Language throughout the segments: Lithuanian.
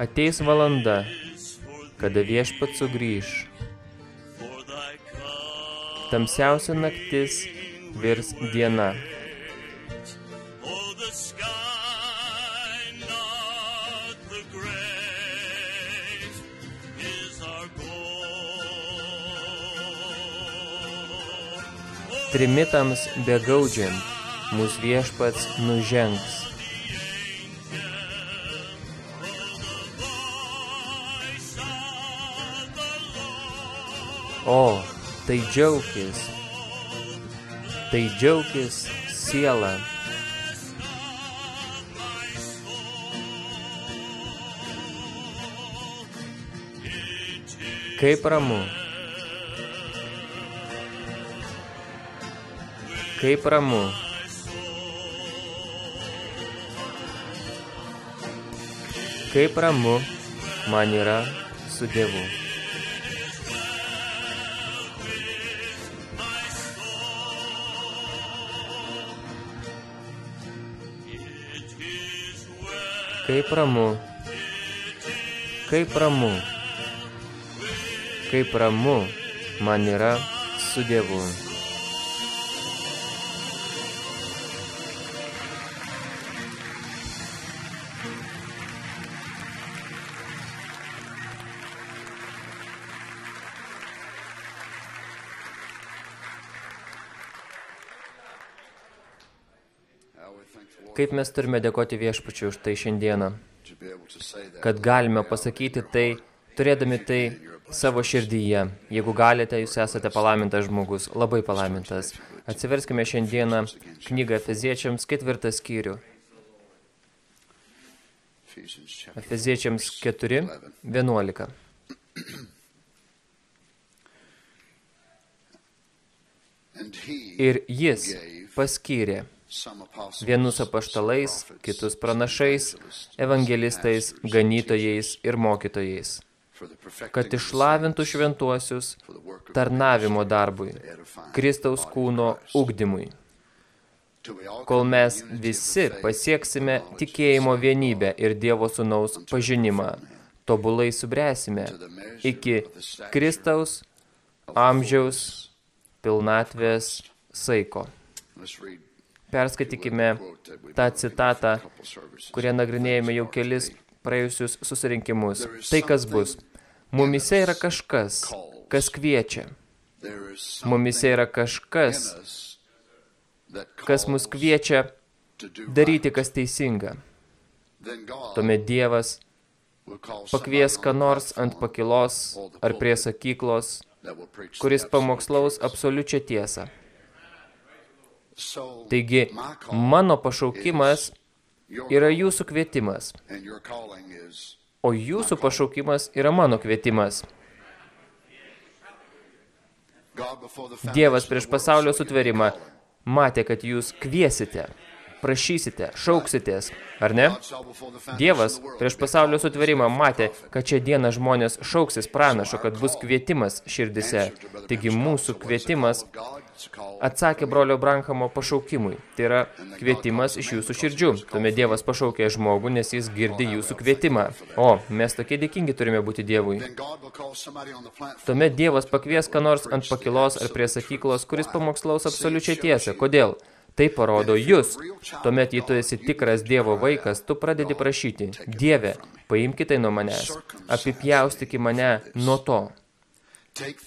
Ateis valanda, kada viešpat sugrįž. Tamsiausia naktis virs diena. Trimitams begaudžiant, mūsų viešpats nužengs. O, tai džiaugis, tai džiaugis siela. Kaip ramu. Kaip ramu. Kaip ramu man yra su Dievu. Kaip ramu. Kaip ramu. Kaip ramu man yra su Dievu. Kaip mes turime dėkoti viešpačiu už tai šiandieną, kad galime pasakyti tai, turėdami tai savo širdyje. Jeigu galite, jūs esate palaimintas žmogus, labai palaimintas. Atsiverskime šiandieną knygą Efeziečiams ketvirtą skyrių. Efeziečiams 4, 11. Ir jis paskyrė vienus apaštalais, kitus pranašais, evangelistais, ganytojais ir mokytojais, kad išlavintų šventuosius tarnavimo darbui, Kristaus kūno ugdymui, kol mes visi pasieksime tikėjimo vienybę ir Dievo Sūnaus pažinimą, tobulai subręsime iki Kristaus amžiaus pilnatvės saiko. Perskaitykime tą citatą, kurią nagrinėjame jau kelis praėjusius susirinkimus. Tai kas bus. Mumise yra kažkas, kas kviečia. Mumise yra kažkas, kas mus kviečia daryti, kas teisinga. Tuomet Dievas pakvies ką nors ant pakilos ar prie sakyklos, kuris pamokslaus absoliučią tiesą. Taigi, mano pašaukimas yra jūsų kvietimas, o jūsų pašaukimas yra mano kvietimas. Dievas prieš pasaulio sutverimą matė, kad jūs kviesite, prašysite, šauksitės, ar ne? Dievas prieš pasaulio sutverimą matė, kad čia dieną žmonės šauksis pranašo, kad bus kvietimas širdise. Taigi mūsų kvietimas atsakė brolio Branhamo pašaukimui. Tai yra kvietimas iš jūsų širdžių. Tuomet Dievas pašaukė žmogų, nes jis girdi jūsų kvietimą. O, mes tokie dėkingi turime būti Dievui. Tuomet Dievas pakvies ką nors ant pakilos ar prie sakyklos, kuris pamokslaus absoliučiai tiesą. Kodėl? Tai parodo jūs. Tuomet, jei tu esi tikras Dievo vaikas, tu pradedi prašyti. Dieve, paimki tai nuo manęs. Apipjaustyki mane nuo to.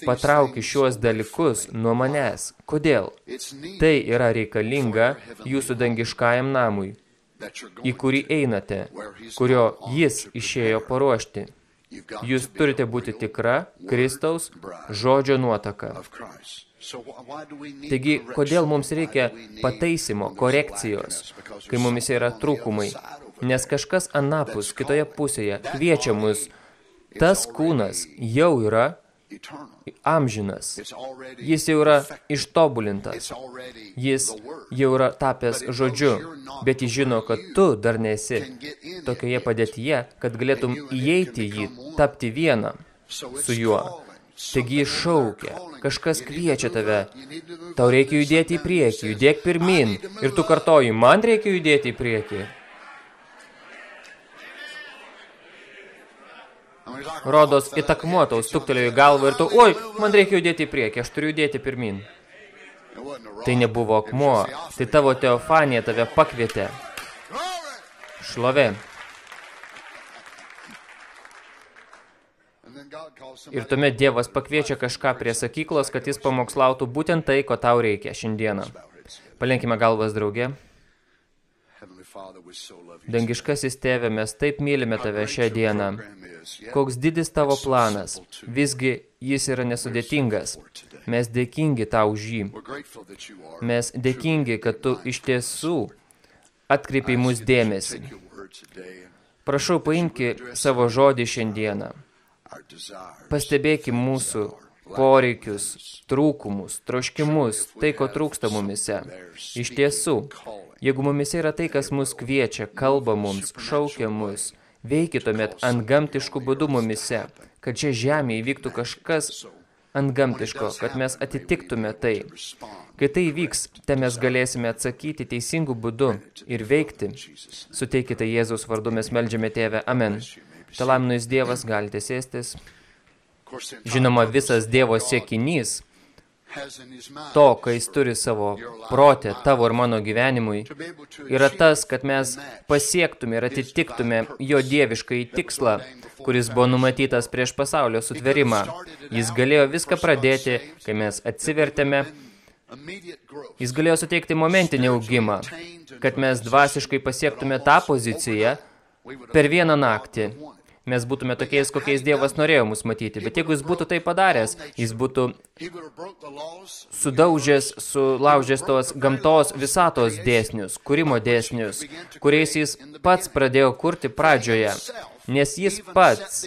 Patrauki šiuos dalykus nuo manęs. Kodėl? Tai yra reikalinga jūsų dangiškajam namui, į kurį einate, kurio jis išėjo paruošti. Jūs turite būti tikra Kristaus žodžio nuotaka. Taigi, kodėl mums reikia pataisimo, korekcijos, kai mumis yra trūkumai? Nes kažkas anapus, kitoje pusėje, kviečia mus. Tas kūnas jau yra amžinas. Jis jau yra ištobulintas. Jis jau yra tapęs žodžiu, bet jis žino, kad tu dar nesi tokioje padėtyje, kad galėtum įeiti jį, tapti vieną su juo. Taigi jis šaukia, kažkas kviečia tave. Tau reikia judėti į priekį, judėk pirmin. Ir tu kartoji, man reikia judėti į priekį. Rodos, it akmuo tau stuktelėjo į galvą ir tu, oi, man reikia judėti į priekį, aš turiu judėti pirmin. Tai nebuvo akmuo, tai tavo teofanija tave pakvietė. Šlovė. Ir tuomet Dievas pakviečia kažką prie sakyklos, kad jis pamokslautų būtent tai, ko tau reikia šiandieną. Palenkime galvas draugė. Dangiškasis tėve, mes taip mylime tave šią dieną. Koks didis tavo planas, visgi jis yra nesudėtingas. Mes dėkingi tau už jį. Mes dėkingi, kad tu iš tiesų atkreipiai mus dėmesį. Prašau, paimki savo žodį šiandieną. Pastebėki mūsų poreikius, trūkumus, troškimus, tai, ko trūksta mumise. Iš tiesų, jeigu mumise yra tai, kas mus kviečia, kalba mums, šaukia mus, veiki tuomet ant gamtiškų būdų mumise, kad čia žemėje įvyktų kažkas ant gamtiško, kad mes atitiktume tai. Kai tai vyks, te mes galėsime atsakyti teisingų būdų ir veikti. Suteikite Jėzaus vardu, mes meldžiame tėvę. Amen. Talaminus Dievas galite sėstis. Žinoma, visas Dievo siekinys to, kai jis turi savo protę, tavo ir mano gyvenimui, yra tas, kad mes pasiektume ir atitiktume jo dievišką į tikslą, kuris buvo numatytas prieš pasaulio sutverimą. Jis galėjo viską pradėti, kai mes atsivertėme, jis galėjo suteikti momentinį augimą, kad mes dvasiškai pasiektume tą poziciją per vieną naktį. Mes būtume tokiais, kokiais Dievas norėjo mus matyti. Bet jeigu jis būtų tai padaręs, jis būtų sudaužęs, sulaužęs tos gamtos visatos dėsnius, kūrimo dėsnius, kuriais jis pats pradėjo kurti pradžioje. Nes jis pats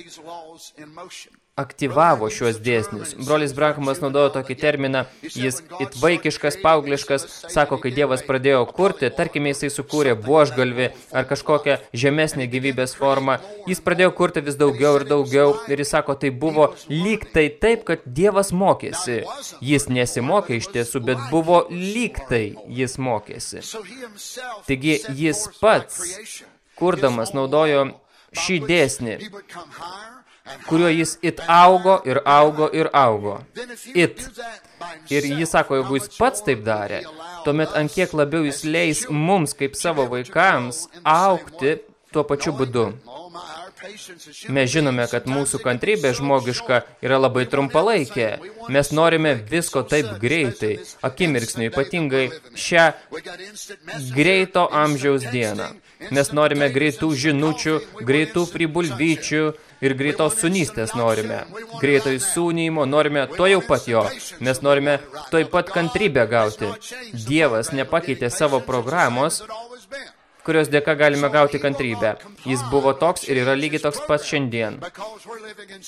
aktyvavo šiuos dėsnius. Brolis Brankamas naudojo tokį terminą, jis it vaikiškas, paaugliškas, sako, kai Dievas pradėjo kurti, tarkime, jisai sukūrė buožgalvį ar kažkokią žemesnę gyvybės formą, jis pradėjo kurti vis daugiau ir daugiau ir jis sako, tai buvo lyg tai taip, kad Dievas mokėsi. Jis nesimokė iš tiesų, bet buvo lyg tai jis mokėsi. Taigi jis pats, kurdamas, naudojo šį dėsnį, kuriuo jis it augo ir augo ir augo. It. Ir jis sako, jeigu jis pats taip darė, tuomet ant kiek labiau jis leis mums, kaip savo vaikams, aukti tuo pačiu būdu. Mes žinome, kad mūsų kantrybė žmogiška yra labai trumpalaikė. Mes norime visko taip greitai, akimirksniu, ypatingai šią greito amžiaus dieną. Mes norime greitų žinučių, greitų fribulvyčių ir greitos sunystės norime. Greito įsūnymo norime to jau pat jo. Mes norime toj pat kantrybę gauti. Dievas nepakeitė savo programos, kurios dėka galime gauti kantrybę. Jis buvo toks ir yra lygiai toks pats šiandien.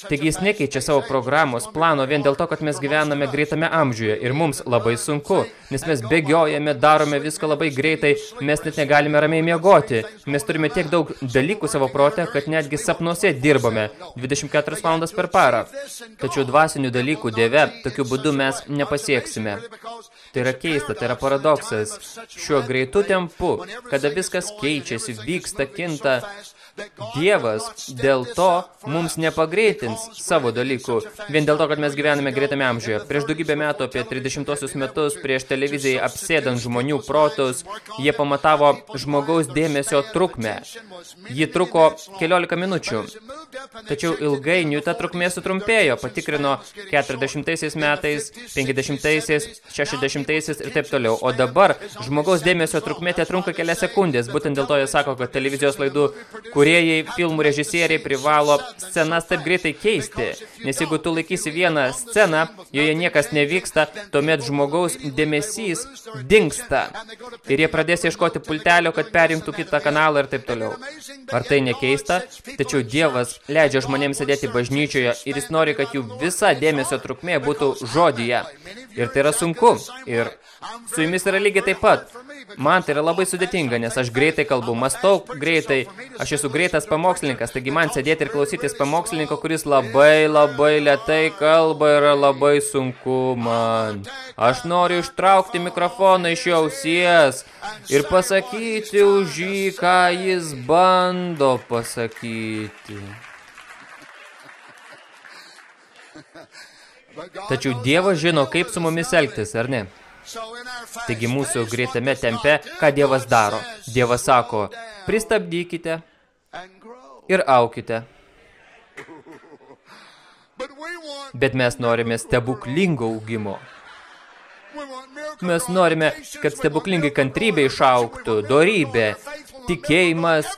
Taigi jis nekeičia savo programos plano vien dėl to, kad mes gyvename greitame amžiuje ir mums labai sunku, nes mes bėgiojame, darome viską labai greitai, mes net negalime ramiai miegoti. Mes turime tiek daug dalykų savo prote, kad netgi sapnuose dirbame 24 valandas per parą. Tačiau dvasinių dalykų Dieve tokiu būdu mes nepasieksime. Tai yra keista, tai yra paradoksas. Šiuo greitu tempu, kada viskas keičiasi, vyksta, kinta, Dievas dėl to mums nepagreitins savo dalykų, vien dėl to, kad mes gyvename greitame amžiuje. Prieš daugybę metų, apie 30 metus, prieš televizijai apsėdant žmonių protus, jie pamatavo žmogaus dėmesio trukmę. Ji truko keliolika minučių. Tačiau ilgainiui ta trukmė sutrumpėjo, patikrino 40 metais, 50 60 ir taip toliau. O dabar žmogaus dėmesio trukmė te trunka kelias sekundės. Būtent dėl to jie sako, kad televizijos laidų Kūrėjai, filmų režisieriai privalo scenas taip greitai keisti, nes jeigu tu laikysi vieną sceną, joje niekas nevyksta, tuomet žmogaus dėmesys dingsta. Ir jie pradės ieškoti pultelio, kad perimtų kitą kanalą ir taip toliau. Ar tai nekeista? Tačiau Dievas leidžia žmonėms sėdėti bažnyčioje ir jis nori, kad jų visa dėmesio trukmė būtų žodyje. Ir tai yra sunku. Ir su jumis yra lygiai taip pat. Man tai yra labai sudėtinga, nes aš greitai kalbu, mastau greitai, aš esu greitas pamokslininkas, taigi man sėdėti ir klausytis pamokslininko, kuris labai, labai lietai kalba, yra labai sunku man. Aš noriu ištraukti mikrofoną iš jo ausies ir pasakyti už jį, ką jis bando pasakyti. Tačiau Dievas žino, kaip su mumis elgtis, ar ne? Taigi mūsų greitame tempe, ką Dievas daro? Dievas sako, pristabdykite ir aukite. Bet mes norime stebuklingo augimo. Mes norime, kad stebuklingai kantrybė išauktų, dorybė, tikėjimas,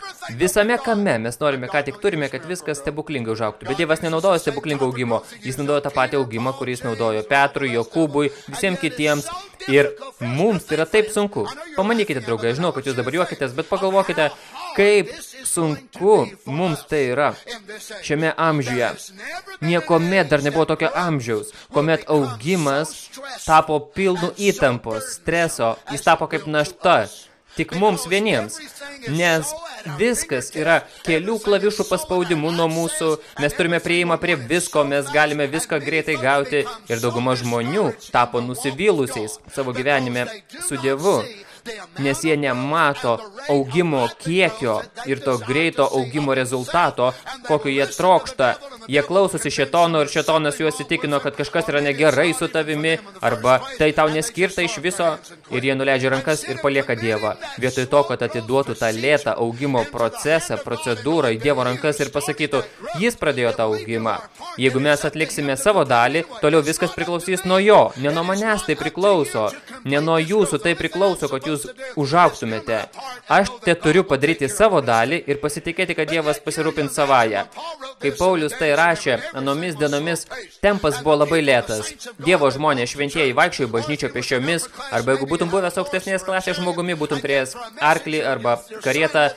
visame kame mes norime, ką tik turime, kad viskas stebuklingai užauktų. Bet Dievas nenaudojo stebuklingo augimo, jis naudojo tą patį augimą, kurį jis naudojo Petrui, Jokūbui, visiems kitiems. Ir mums tai yra taip sunku. Pamanykite, draugai, žinau, kad jūs dabar juokitės, bet pagalvokite, kaip sunku mums tai yra šiame amžiuje. Niekomet dar nebuvo tokio amžiaus, kuomet augimas tapo pilnu įtampos, streso, jis tapo kaip našta. Tik mums vieniems, nes viskas yra kelių klavišų paspaudimų nuo mūsų, mes turime prieimą prie visko, mes galime viską greitai gauti. Ir dauguma žmonių tapo nusivylusiais savo gyvenime su Dievu nes jie nemato augimo kiekio ir to greito augimo rezultato, kokio jie trokšta. Jie klausosi šetono ir šetonas juos įtikino, kad kažkas yra negerai su tavimi, arba tai tau neskirta iš viso, ir jie nuleidžia rankas ir palieka Dievą. Vietoj to, kad atiduotų tą lėtą augimo procesą, procedūrą į Dievo rankas ir pasakytų, jis pradėjo tą augimą. Jeigu mes atliksime savo dalį, toliau viskas priklausys nuo jo, ne nuo manęs tai priklauso, ne nuo jūsų tai priklauso, kad jūs užauktumėte. Aš te turiu padaryti savo dalį ir pasitikėti, kad Dievas pasirūpins savają. Kai Paulius tai rašė, anomis dienomis tempas buvo labai lėtas. Dievo žmonės šventieji vaikščiojo bažnyčio pešiomis, arba jeigu būtum buvęs aukštesnės klasės žmogumi, būtum turėjęs arklį arba karietą.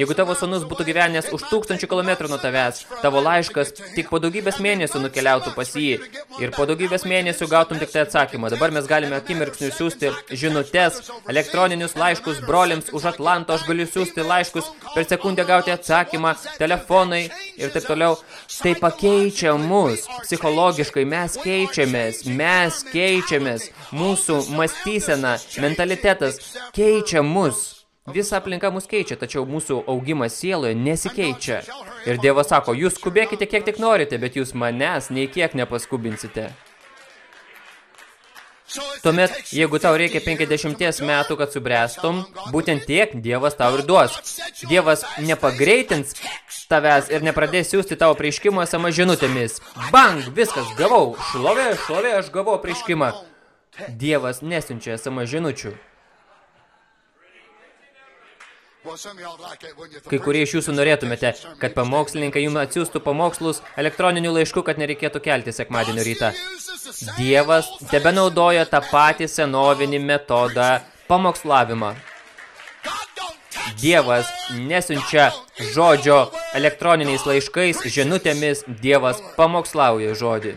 Jeigu tavo sonus būtų gyvenęs už tūkstančių kilometrų nuo tavęs, tavo laiškas tik po daugybės mėnesių nukeliautų pas jį ir po daugybės mėnesių gautum tik tai atsakymą. Dabar mes galime akimirksniu siūsti žinutes, elektroninius laiškus broliams už Atlanto, aš galiu siūsti laiškus, per sekundę gauti atsakymą, telefonai ir taip toliau. Tai pakeičia mus psichologiškai, mes keičiamės, mes keičiamės, mūsų mąstysena, mentalitetas keičia mus. Visa aplinka mus keičia, tačiau mūsų augimas sieloje nesikeičia. Ir Dievas sako, jūs skubėkite kiek tik norite, bet jūs manęs nei kiek nepaskubinsite. Tuomet, jeigu tau reikia 50 metų, kad subręstum, būtent tiek Dievas tau ir duos. Dievas nepagreitins tavęs ir nepradės siūsti tavo prieškimo esama žinutėmis. Bang, viskas, gavau. Šlovė, šlovė, aš gavau prieškimą. Dievas nesiunčia esama žinučių. Kai kurie iš jūsų norėtumėte, kad pamokslininkai jums atsiųstų pamokslus elektroniniu laišku, kad nereikėtų kelti sekmadienio rytą. Dievas tebe naudoja tą patį senovinį metodą pamokslavimą. Dievas nesiunčia žodžio elektroniniais laiškais, žinutėmis, Dievas pamokslauja žodį.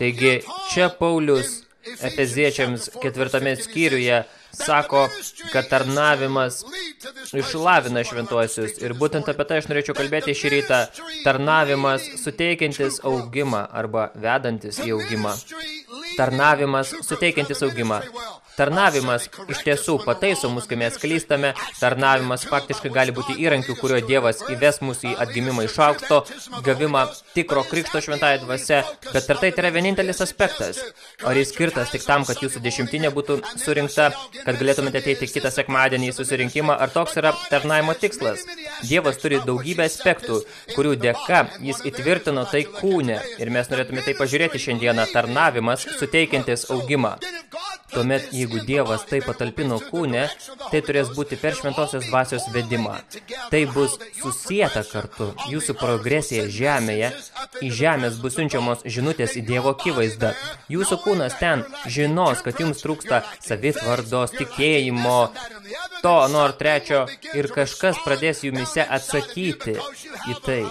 Taigi, čia Paulius Efeziečiams ketvirtame skyriuje sako, kad tarnavimas išlavina šventuosius. Ir būtent apie tai aš norėčiau kalbėti šį rytą. Tarnavimas suteikiantis augimą arba vedantis į augimą. Tarnavimas suteikiantis augimą. Tarnavimas iš tiesų pataiso mus, kai mes klystame. Tarnavimas faktiškai gali būti įrankiu, kurio Dievas įves mus į atgimimą iš aukšto, gavimą tikro krikšto šventąją dvasia. Bet ar tai yra vienintelis aspektas? Ar jis skirtas tik tam, kad jūsų dešimtinė būtų surinkta, kad galėtumėte ateiti kitą sekmadienį į susirinkimą? Ar toks yra tarnaimo tikslas? Dievas turi daugybę aspektų, kurių dėka jis įtvirtino tai kūne. Ir mes norėtume tai pažiūrėti šiandieną. Tarnavimas suteikiantis augimą. Tuomet, jeigu Dievas tai patalpino kūne, tai turės būti per šventosios dvasios vedimą. Tai bus susieta kartu jūsų progresija žemėje, į žemės bus siunčiamos žinutės į Dievo akivaizdą. Jūsų kūnas ten žinos, kad jums trūksta savitvardos, tikėjimo, to, nor trečio, ir kažkas pradės jumise atsakyti į tai,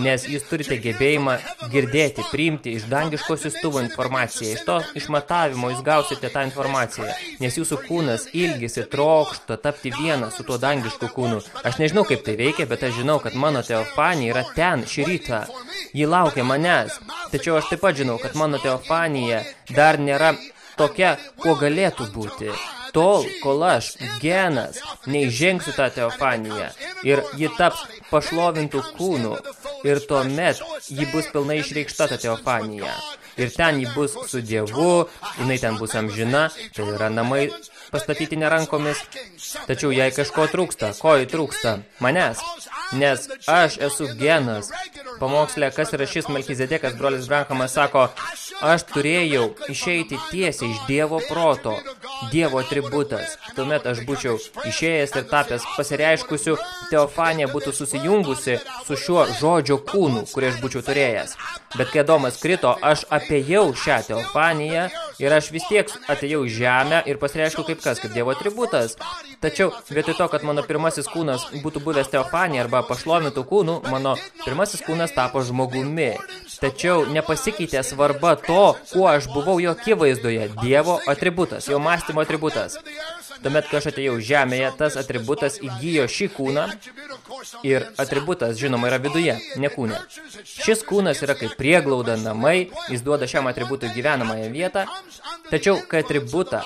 nes jūs turite gebėjimą girdėti, priimti iš dangiško siustuvo informaciją, iš to išmatavimo jūs gausite tą informaciją, nes jūsų kūnas ilgisi, trokšta tapti vieną su tuo dangišku kūnu. Aš nežinau, kaip tai veikia, bet aš žinau, kad mano teofanija yra ten šį rytą. Ji laukia manęs, tačiau aš taip pat žinau, kad mano teofanija dar nėra tokia, kuo galėtų būti tol, kol aš, genas, neįžengsiu tą teofaniją ir ji taps pašlovintų kūnų. ir tuomet ji bus pilnai išreikšta ta teofanija. Ir ten ji bus su Dievu, jinai ten bus amžina, tai yra namai pastatyti nerankomis. Tačiau jai kažko trūksta, ko jai trūksta? Manęs. Nes aš esu genas. Pamokslė, kas yra šis Melchizedekas, brolis Brankamas, sako, aš turėjau išeiti tiesiai iš Dievo proto, Dievo atributas. Tuomet aš būčiau išėjęs ir tapęs pasireiškusiu, Teofanija būtų susijungusi su šiuo žodžio kūnu, kurį aš būčiau turėjęs. Bet kai Adomas krito, aš apėjau šią teofaniją ir aš vis tiek atėjau į žemę ir pasireiškiau kaip kas, kaip Dievo atributas. Tačiau vietoj to, kad mano pirmasis kūnas būtų buvęs teofanija arba pašlovintų kūnų, mano pirmasis kūnas tapo žmogumi. Tačiau nepasikeitė svarba to, kuo aš buvau jo akivaizdoje, Dievo atributas, jo mąstymo atributas. Tuomet, kai aš atėjau žemėje, tas atributas įgyjo šį kūną ir atributas, žinoma, yra viduje, ne kūne. Šis kūnas yra kaip prieglauda namai, jis duoda šiam atributui gyvenamąją vietą, tačiau, kai atributą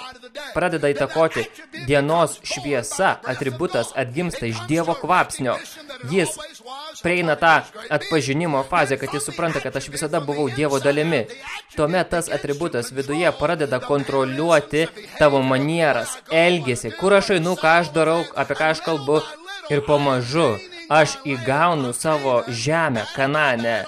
pradeda įtakoti dienos šviesa, atributas atgimsta iš Dievo kvapsnio. Jis prieina tą atpažinimo fazę, kad jis supranta, kad aš visada buvau Dievo dalimi. Tuomet tas atributas viduje pradeda kontroliuoti tavo manieras, elgesį, kur aš einu, ką aš darau, apie ką aš kalbu. Ir pamažu aš įgaunu savo žemę, kananę.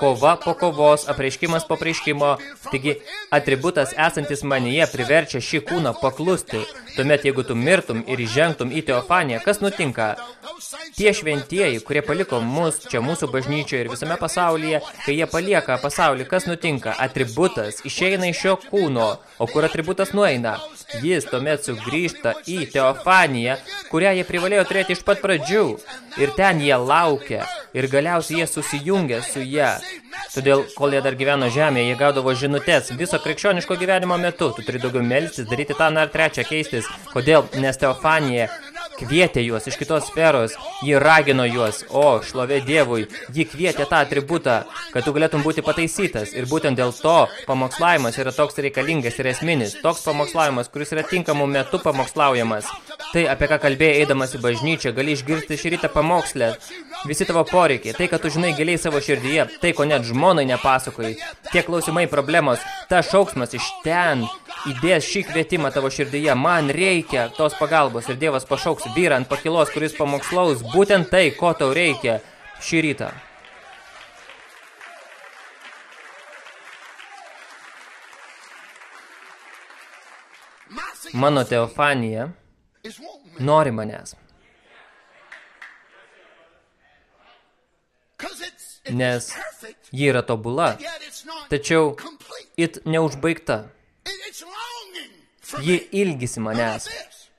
Kova po kovos, apreiškimas po apreiškimo. Taigi, atributas esantis manyje priverčia šį kūną paklusti. Tuomet, jeigu tu mirtum ir įžengtum į teofaniją, kas nutinka? Tie šventieji, kurie paliko mus čia mūsų bažnyčioje ir visame pasaulyje, kai jie palieka pasaulį, kas nutinka? Atributas išeina iš šio kūno, o kur atributas nueina? Jis tuomet sugrįžta į teofaniją, kurią jie privalėjo turėti iš pat pradžių. Ir ten jie laukia. Ir galiausiai jie susijungia su ją. Todėl, kol jie dar gyveno žemėje, jie gaudavo žinutės viso krikščioniško gyvenimo metu. Tu turi daugiau melstis, daryti tą ar trečią keistis. Kodėl? Nes Teofanija kvietė juos iš kitos sferos, ji ragino juos, o, šlovė Dievui, ji kvietė tą atributą, kad tu galėtum būti pataisytas. Ir būtent dėl to pamokslavimas yra toks reikalingas ir esminis. Toks pamokslavimas, kuris yra tinkamų metu pamokslaujamas. Tai, apie ką kalbėjai eidamas į bažnyčią, gali išgirsti šį rytą pamokslę. Visi tavo poreikiai, tai, kad tu žinai giliai savo širdyje, tai, ko net žmonai nepasakoji, tie klausimai problemos, ta šauksmas iš ten įdės šį kvietimą tavo širdyje, man reikia tos pagalbos ir Dievas pašauks vyrą ant pakilos, kuris pamokslaus būtent tai, ko tau reikia šį rytą. Mano teofanija nori manęs, nes ji yra tobula, tačiau it neužbaigta. Ji ilgisi manęs.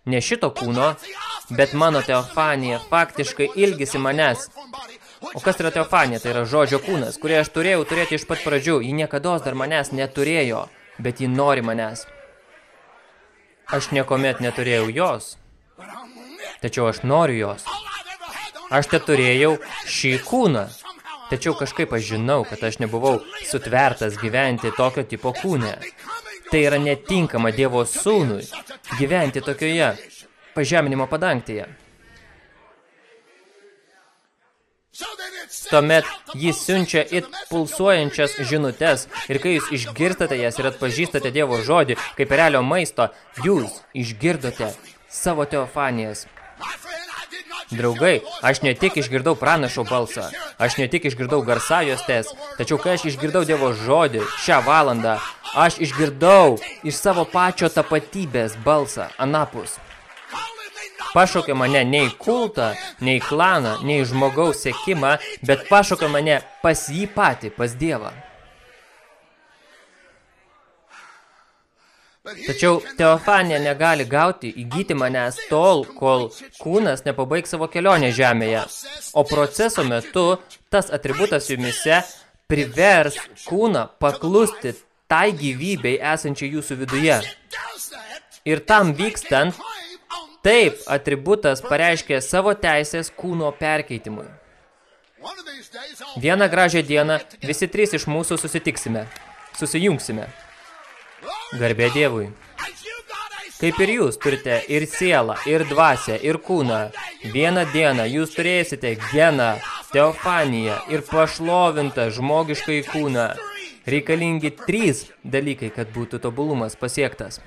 Ne šito kūno, bet mano teofanija faktiškai ilgisi manęs. O kas yra teofanija? Tai yra žodžio kūnas, kurį aš turėjau turėti iš pat pradžių. Ji niekada dar manęs neturėjo, bet ji nori manęs. Aš niekomet neturėjau jos, tačiau aš noriu jos. Aš te turėjau šį kūną, tačiau kažkaip aš žinau, kad aš nebuvau sutvertas gyventi tokio tipo kūne. Tai yra netinkama Dievo sūnui gyventi tokioje pažeminimo padangtėje. Tuomet jis siunčia it pulsuojančias žinutes ir kai jūs išgirstate jas ir atpažįstate Dievo žodį kaip realio maisto, jūs išgirdote savo teofanijas. Draugai, aš ne tik išgirdau pranašo balsą, aš ne tik išgirdau garsajostes, tačiau kai aš išgirdau Dievo žodį šią valandą, aš išgirdau iš savo pačio tapatybės balsą anapus. Pašaukė mane ne į kultą, ne į klaną, ne į žmogaus sekimą, bet pašaukė mane pas jį patį, pas Dievą. Tačiau Teofanija negali gauti, įgyti manęs tol, kol kūnas nepabaigs savo kelionę žemėje. O proceso metu tas atributas jumise privers kūną paklusti tai gyvybei esančiai jūsų viduje. Ir tam vykstant, taip atributas pareiškė savo teisės kūno perkeitimui. Vieną gražią dieną visi trys iš mūsų susitiksime, susijungsime. Garbė Dievui. Kaip ir jūs turite ir sielą, ir dvasę, ir kūną. Vieną dieną jūs turėsite geną, teofanija ir pašlovinta žmogiškai kūną. Reikalingi trys dalykai, kad būtų tobulumas pasiektas.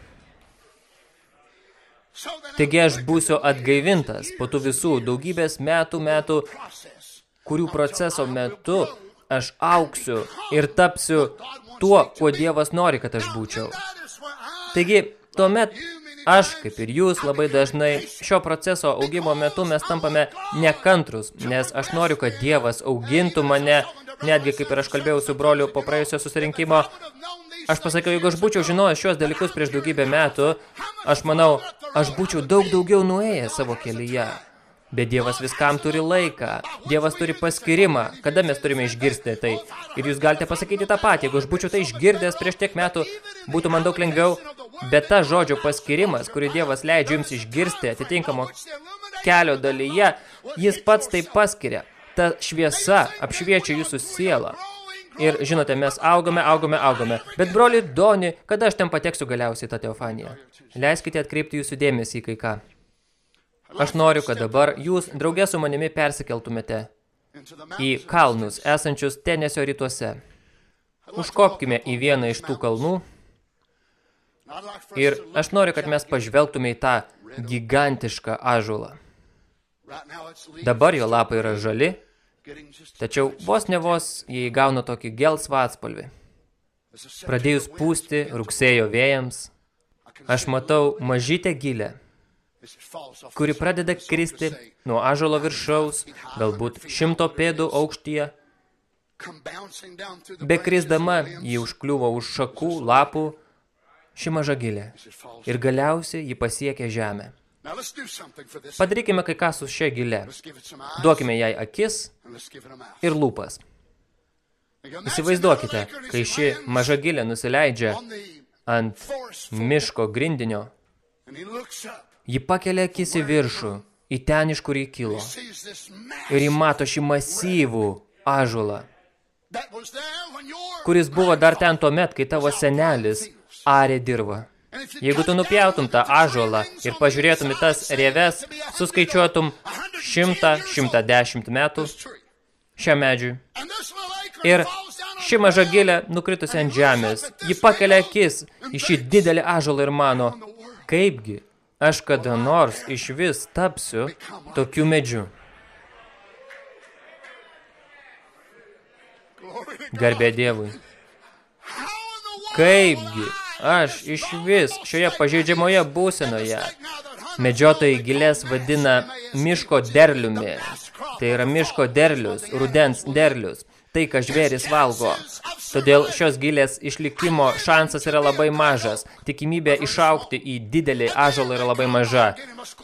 Taigi aš būsiu atgaivintas po tų visų daugybės metų metų, kurių proceso metu aš auksiu ir tapsiu tuo, kuo Dievas nori, kad aš būčiau. Taigi, tuomet aš, kaip ir jūs, labai dažnai šio proceso augimo metu mes tampame nekantrus, nes aš noriu, kad Dievas augintų mane, netgi kaip ir aš kalbėjau su broliu po praėjusio susirinkimo, aš pasakiau, jeigu aš būčiau žinojęs šios dalykus prieš daugybę metų, aš manau, aš būčiau daug daugiau nuėjęs savo kelyje. Bet Dievas viskam turi laiką. Dievas turi paskirimą. Kada mes turime išgirsti tai? Ir jūs galite pasakyti tą patį. Jeigu aš būčiau tai išgirdęs prieš tiek metų, būtų man daug lengviau. Bet ta žodžio paskirimas, kurį Dievas leidžia jums išgirsti atitinkamo kelio dalyje, jis pats tai paskiria. Ta šviesa apšviečia jūsų sielą. Ir žinote, mes augame, augame, augame. Bet broli Doni, kada aš ten pateksiu galiausiai tą teofaniją? Leiskite atkreipti jūsų dėmesį į kai ką. Aš noriu, kad dabar jūs draugė su manimi persikeltumėte į kalnus esančius Tenesio rytuose. Užkopkime į vieną iš tų kalnų ir aš noriu, kad mes pažvelgtume į tą gigantišką ažulą. Dabar jo lapai yra žali, tačiau vos ne vos jie įgauna tokį gelsvą atspalvį. Pradėjus pūsti rugsėjo vėjams, aš matau mažytę gilę, kuri pradeda kristi nuo ažalo viršaus, galbūt šimto pėdų aukštyje. Bekrisdama, ji užkliuvo už šakų, lapų, ši maža gilė. Ir galiausiai ji pasiekė žemę. Padarykime kai ką su šia gilė. Duokime jai akis ir lūpas. Įsivaizduokite, kai ši maža gilė nusileidžia ant miško grindinio, ji pakelia akis į viršų, į ten, iš kur jį kilo. Ir ji mato šį masyvų ažulą, kuris buvo dar ten tuomet, kai tavo senelis arė dirvą. Jeigu tu nupjautum tą ažuolą ir pažiūrėtum į tas rieves, suskaičiuotum 100-110 metų šiam medžiui. Ir ši maža gilė nukritusi ant žemės, ji pakelia akis į šį didelį ažolą ir mano, kaipgi aš kada nors iš vis tapsiu tokiu medžiu. Garbė Dievui. Kaipgi aš iš vis šioje pažeidžiamoje būsenoje medžiotojai gilės vadina miško derliumi. Tai yra miško derlius, rudens derlius tai, ką žvėris valgo. Todėl šios gilės išlikimo šansas yra labai mažas. Tikimybė išaukti į didelį ažolą yra labai maža.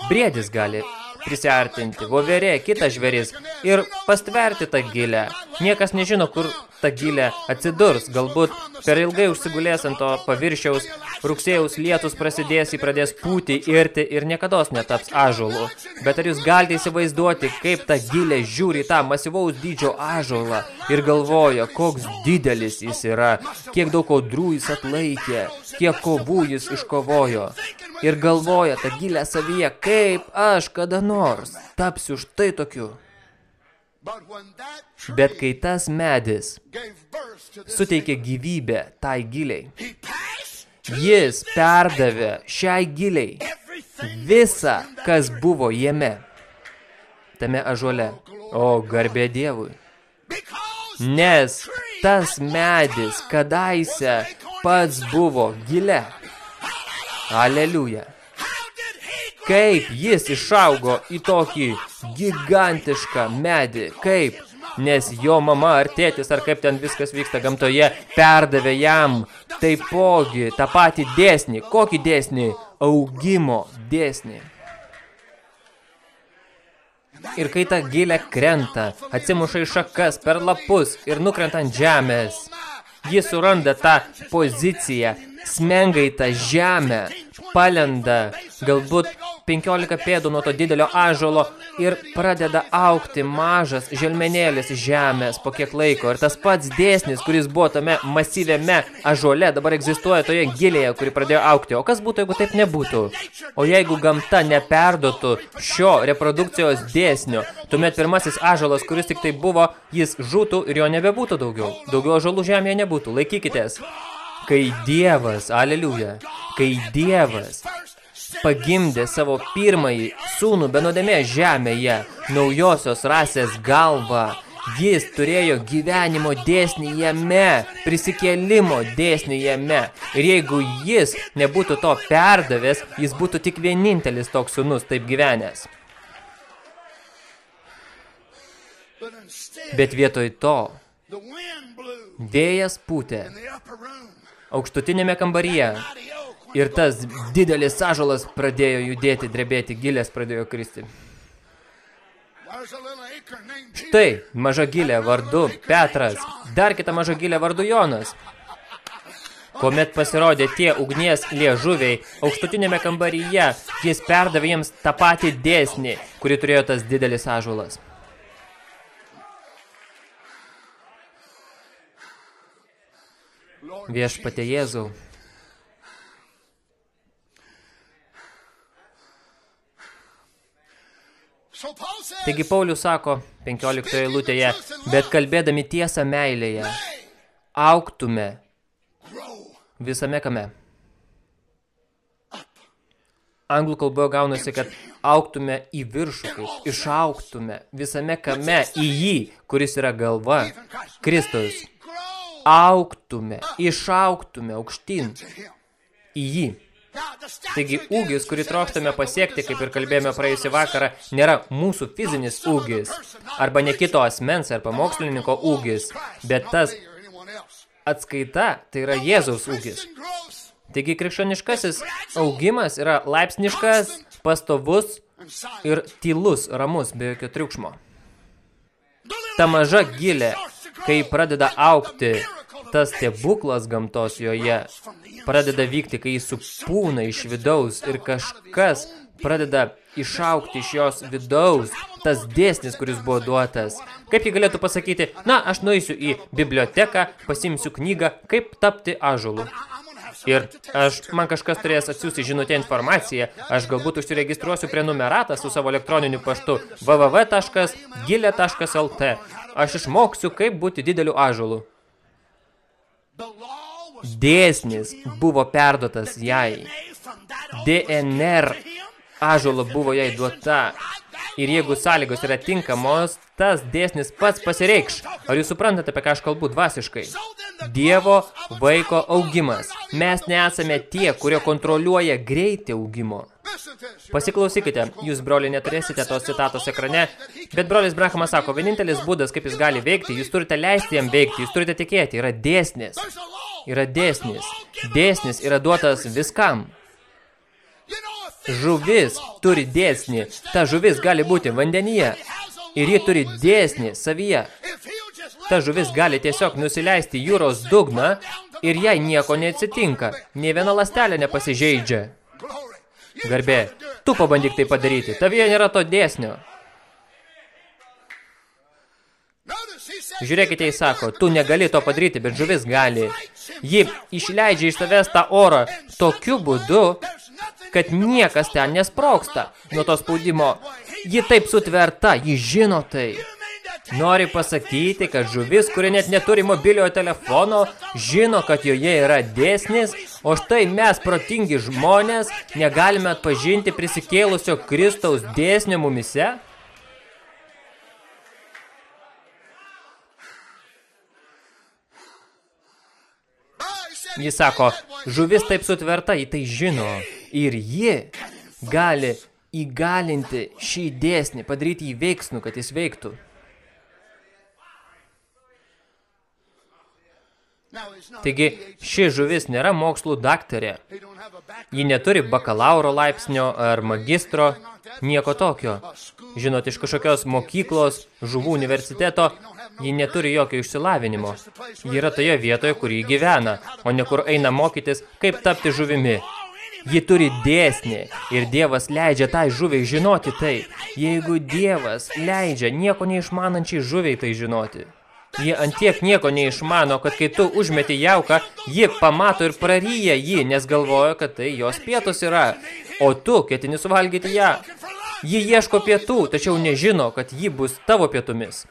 Briedis gali prisiartinti, voverė, kitas žvėris ir pastverti tą gilę. Niekas nežino, kur ta gilė atsidurs. Galbūt per ilgai užsigulės ant to paviršiaus, rugsėjaus lietus prasidės, jį pradės pūti, irti ir niekados netaps ažolu. Bet ar jūs galite įsivaizduoti, kaip ta gilė žiūri tą masyvaus dydžio ažolą ir galvoja, koks didelis jis yra, kiek daug audrų jis atlaikė, kiek kovų jis iškovojo. Ir galvoja tą gilę savyje, kaip aš kada nors tapsiu štai tokiu. Bet kai tas medis suteikė gyvybę tai giliai, jis perdavė šiai giliai visą, kas buvo jame, tame ažuole. O, garbė Dievui. Nes tas medis kadaise pats buvo gile. Aleliuja. Kaip jis išaugo į tokį gigantišką medį, kaip, nes jo mama ar tėtis, ar kaip ten viskas vyksta gamtoje, perdavė jam taipogi tą patį dėsnį. Kokį dėsnį? Augimo dėsnį. Ir kai ta gilė krenta, atsimuša į šakas per lapus ir nukrenta ant žemės, jis suranda tą poziciją, smenga į tą žemę, palenda, galbūt 15 pėdų nuo to didelio ažolo ir pradeda aukti mažas želmenėlis žemės po kiek laiko. Ir tas pats dėsnis, kuris buvo tame masyviame ažole, dabar egzistuoja toje gilėje, kuri pradėjo aukti. O kas būtų, jeigu taip nebūtų? O jeigu gamta neperdotų šio reprodukcijos dėsnio, tuomet pirmasis ažolas, kuris tik tai buvo, jis žūtų ir jo nebebūtų daugiau. Daugiau ažolų žemėje nebūtų. Laikykitės. Kai Dievas, aleliuja, kai Dievas pagimdė savo pirmąjį sūnų benodėme žemėje, naujosios rasės galvą, jis turėjo gyvenimo dėsnį jame, prisikėlimo dėsnį jame. Ir jeigu jis nebūtų to perdavęs, jis būtų tik vienintelis toks sūnus taip gyvenęs. Bet vietoj to vėjas pūtė aukštutinėme kambaryje. Ir tas didelis ažalas pradėjo judėti, drebėti, gilės pradėjo kristi. Štai, maža gilė vardu Petras, dar kita maža gilė vardu Jonas. Kuomet pasirodė tie ugnies liežuviai aukštutinėme kambaryje, jis perdavė jiems tą patį dėsnį, kurį turėjo tas didelis ažulas. Lord, Viešpatė Jėzau, taigi Paulius sako 15 eilutėje, bet kalbėdami tiesą meilėje, auktume visame kame. Anglų kalboje gaunasi, kad auktume į viršų, kaip išauktume visame kame į jį, kuris yra galva, Kristus. Auktume, išauktume aukštyn į jį. Taigi ūgis, kurį trokštame pasiekti, kaip ir kalbėjome praėjusį vakarą, nėra mūsų fizinis ūgis, arba ne kito asmens ar pamokslininko ūgis, bet tas atskaita, tai yra Jėzaus ūgis. Taigi krikščioniškasis augimas yra laipsniškas, pastovus ir tylus, ramus, be jokio triukšmo. Ta maža gilė. Kai pradeda aukti, tas stebuklas gamtos joje pradeda vykti, kai jis supūna iš vidaus ir kažkas pradeda išaukti iš jos vidaus, tas dėsnis, kuris buvo duotas. Kaip jį galėtų pasakyti, na, aš nueisiu į biblioteką, pasimsiu knygą, kaip tapti ažulu. Ir aš, man kažkas turės atsiųsti žinutę informaciją, aš galbūt užsiregistruosiu prenumeratą su savo elektroniniu paštu www.gilė.lt. Aš išmoksiu, kaip būti dideliu was Dėsnis buvo perduotas jai. DNR ažulo buvo jai duota. Ir jeigu sąlygos yra tinkamos, tas dėsnis pats pasireikš. Ar jūs suprantate, apie ką aš kalbu dvasiškai? Dievo vaiko augimas. Mes nesame tie, kurie kontroliuoja greitį augimo. Pasiklausykite, jūs, broliai, neturėsite tos citatos ekrane, bet brolis Brahamas sako, vienintelis būdas, kaip jis gali veikti, jūs turite leisti jam veikti, jūs turite tikėti, yra dėsnis. Yra dėsnis. Dėsnis yra duotas viskam. Žuvis turi dėsnį. Ta žuvis gali būti vandenyje. Ir ji turi dėsnį savyje. Ta žuvis gali tiesiog nusileisti jūros dugną ir jai nieko neatsitinka. Nė viena lastelė nepasižeidžia. Garbė, tu pabandyk tai padaryti. Tavyje nėra to dėsnio. Žiūrėkite, jis sako, tu negali to padaryti, bet žuvis gali. Ji išleidžia iš tavęs tą orą tokiu būdu, kad niekas ten nesproksta nuo to spaudimo. Ji taip sutverta, ji žino tai. Nori pasakyti, kad žuvis, kuri net neturi mobiliojo telefono, žino, kad joje yra dėsnis, o štai mes, protingi žmonės, negalime atpažinti prisikėlusio Kristaus dėsnio mumise? Jis sako, žuvis taip sutverta, ji tai žino. Ir ji gali įgalinti šį dėsnį, padaryti jį veiksnų, kad jis veiktų. Taigi, ši žuvis nėra mokslų daktarė. Ji neturi bakalauro laipsnio ar magistro, nieko tokio. Žinot, iš kažkokios mokyklos, žuvų universiteto, ji neturi jokio išsilavinimo. Ji yra toje vietoje, kur ji gyvena, o ne kur eina mokytis, kaip tapti žuvimi. Ji turi dėsnį ir Dievas leidžia tai žuviai žinoti tai. Jeigu Dievas leidžia nieko neišmanančiai žuviai tai žinoti. Jie antiek nieko neišmano, kad kai tu užmeti jauką, ji pamato ir praryja jį, nes galvoja, kad tai jos pietus yra. O tu ketini suvalgyti ją. Ji ieško pietų, tačiau nežino, kad ji bus tavo pietumis.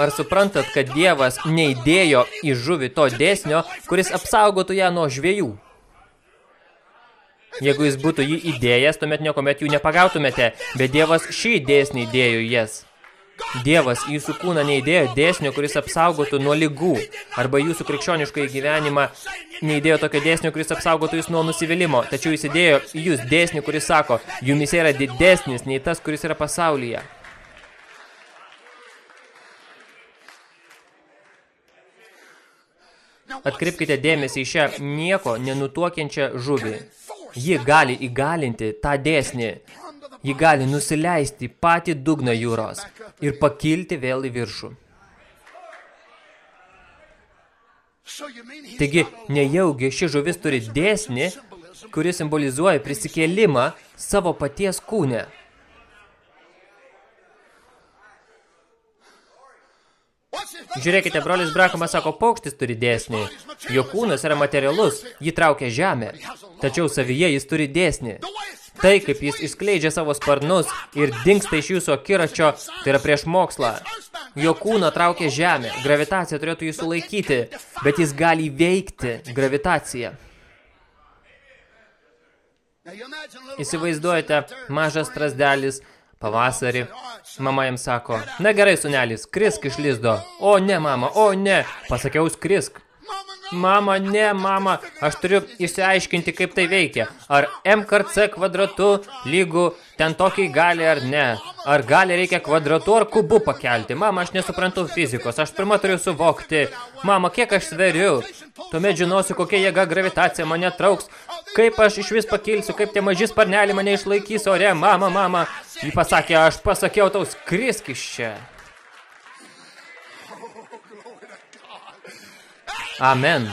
Ar suprantat, kad Dievas neįdėjo į žuvį to dėsnio, kuris apsaugotų ją nuo žvėjų? Jeigu jis būtų jį įdėjęs, tuomet niekomet jų nepagautumėte, bet Dievas šį dėsnį įdėjo jas. Dievas į jūsų kūną neįdėjo dėsnio, kuris apsaugotų nuo lygų, arba jūsų krikščionišką gyvenimą neįdėjo tokio dėsnio, kuris apsaugotų jūs nuo nusivylimimo, tačiau jis įdėjo į jūs dėsnį, kuris sako, jumis yra didesnis nei tas, kuris yra pasaulyje. Atkreipkite dėmesį į šią nieko nenutuokiančią žuvį. Ji gali įgalinti tą dėsnį. Ji gali nusileisti į patį dugną jūros ir pakilti vėl į viršų. Taigi, nejaugi ši žuvis turi dėsnį, kuris simbolizuoja prisikėlimą savo paties kūne. Žiūrėkite, brolis Brakamas sako, paukštis turi dėsnį. Jo kūnas yra materialus, jį traukia žemė. Tačiau savyje jis turi dėsnį. Tai, kaip jis išskleidžia savo sparnus ir dinksta iš jūsų akiračio, tai yra prieš mokslą. Jo kūną traukia žemė, gravitacija turėtų jį sulaikyti, bet jis gali veikti gravitaciją. Įsivaizduojate, mažas trasdelis, pavasarį. Mama jam sako, na gerai, sunelis, krisk iš lizdo. O ne, mama, o ne, pasakiau skrisk. Mama, ne, mama, aš turiu išsiaiškinti, kaip tai veikia. Ar m kart c kvadratu lygų ten tokiai gali ar ne? Ar gali reikia kvadratu ar kubu pakelti? Mama, aš nesuprantu fizikos, aš pirmą turiu suvokti. Mama, kiek aš sveriu? Tuomet žinosiu, kokia jėga gravitacija mane trauks. Kaip aš iš vis pakilsiu, kaip tie maži sparneliai mane išlaikys ore. Mama, mama, ji pasakė, aš pasakiau tau, skrisk iš čia. Amen.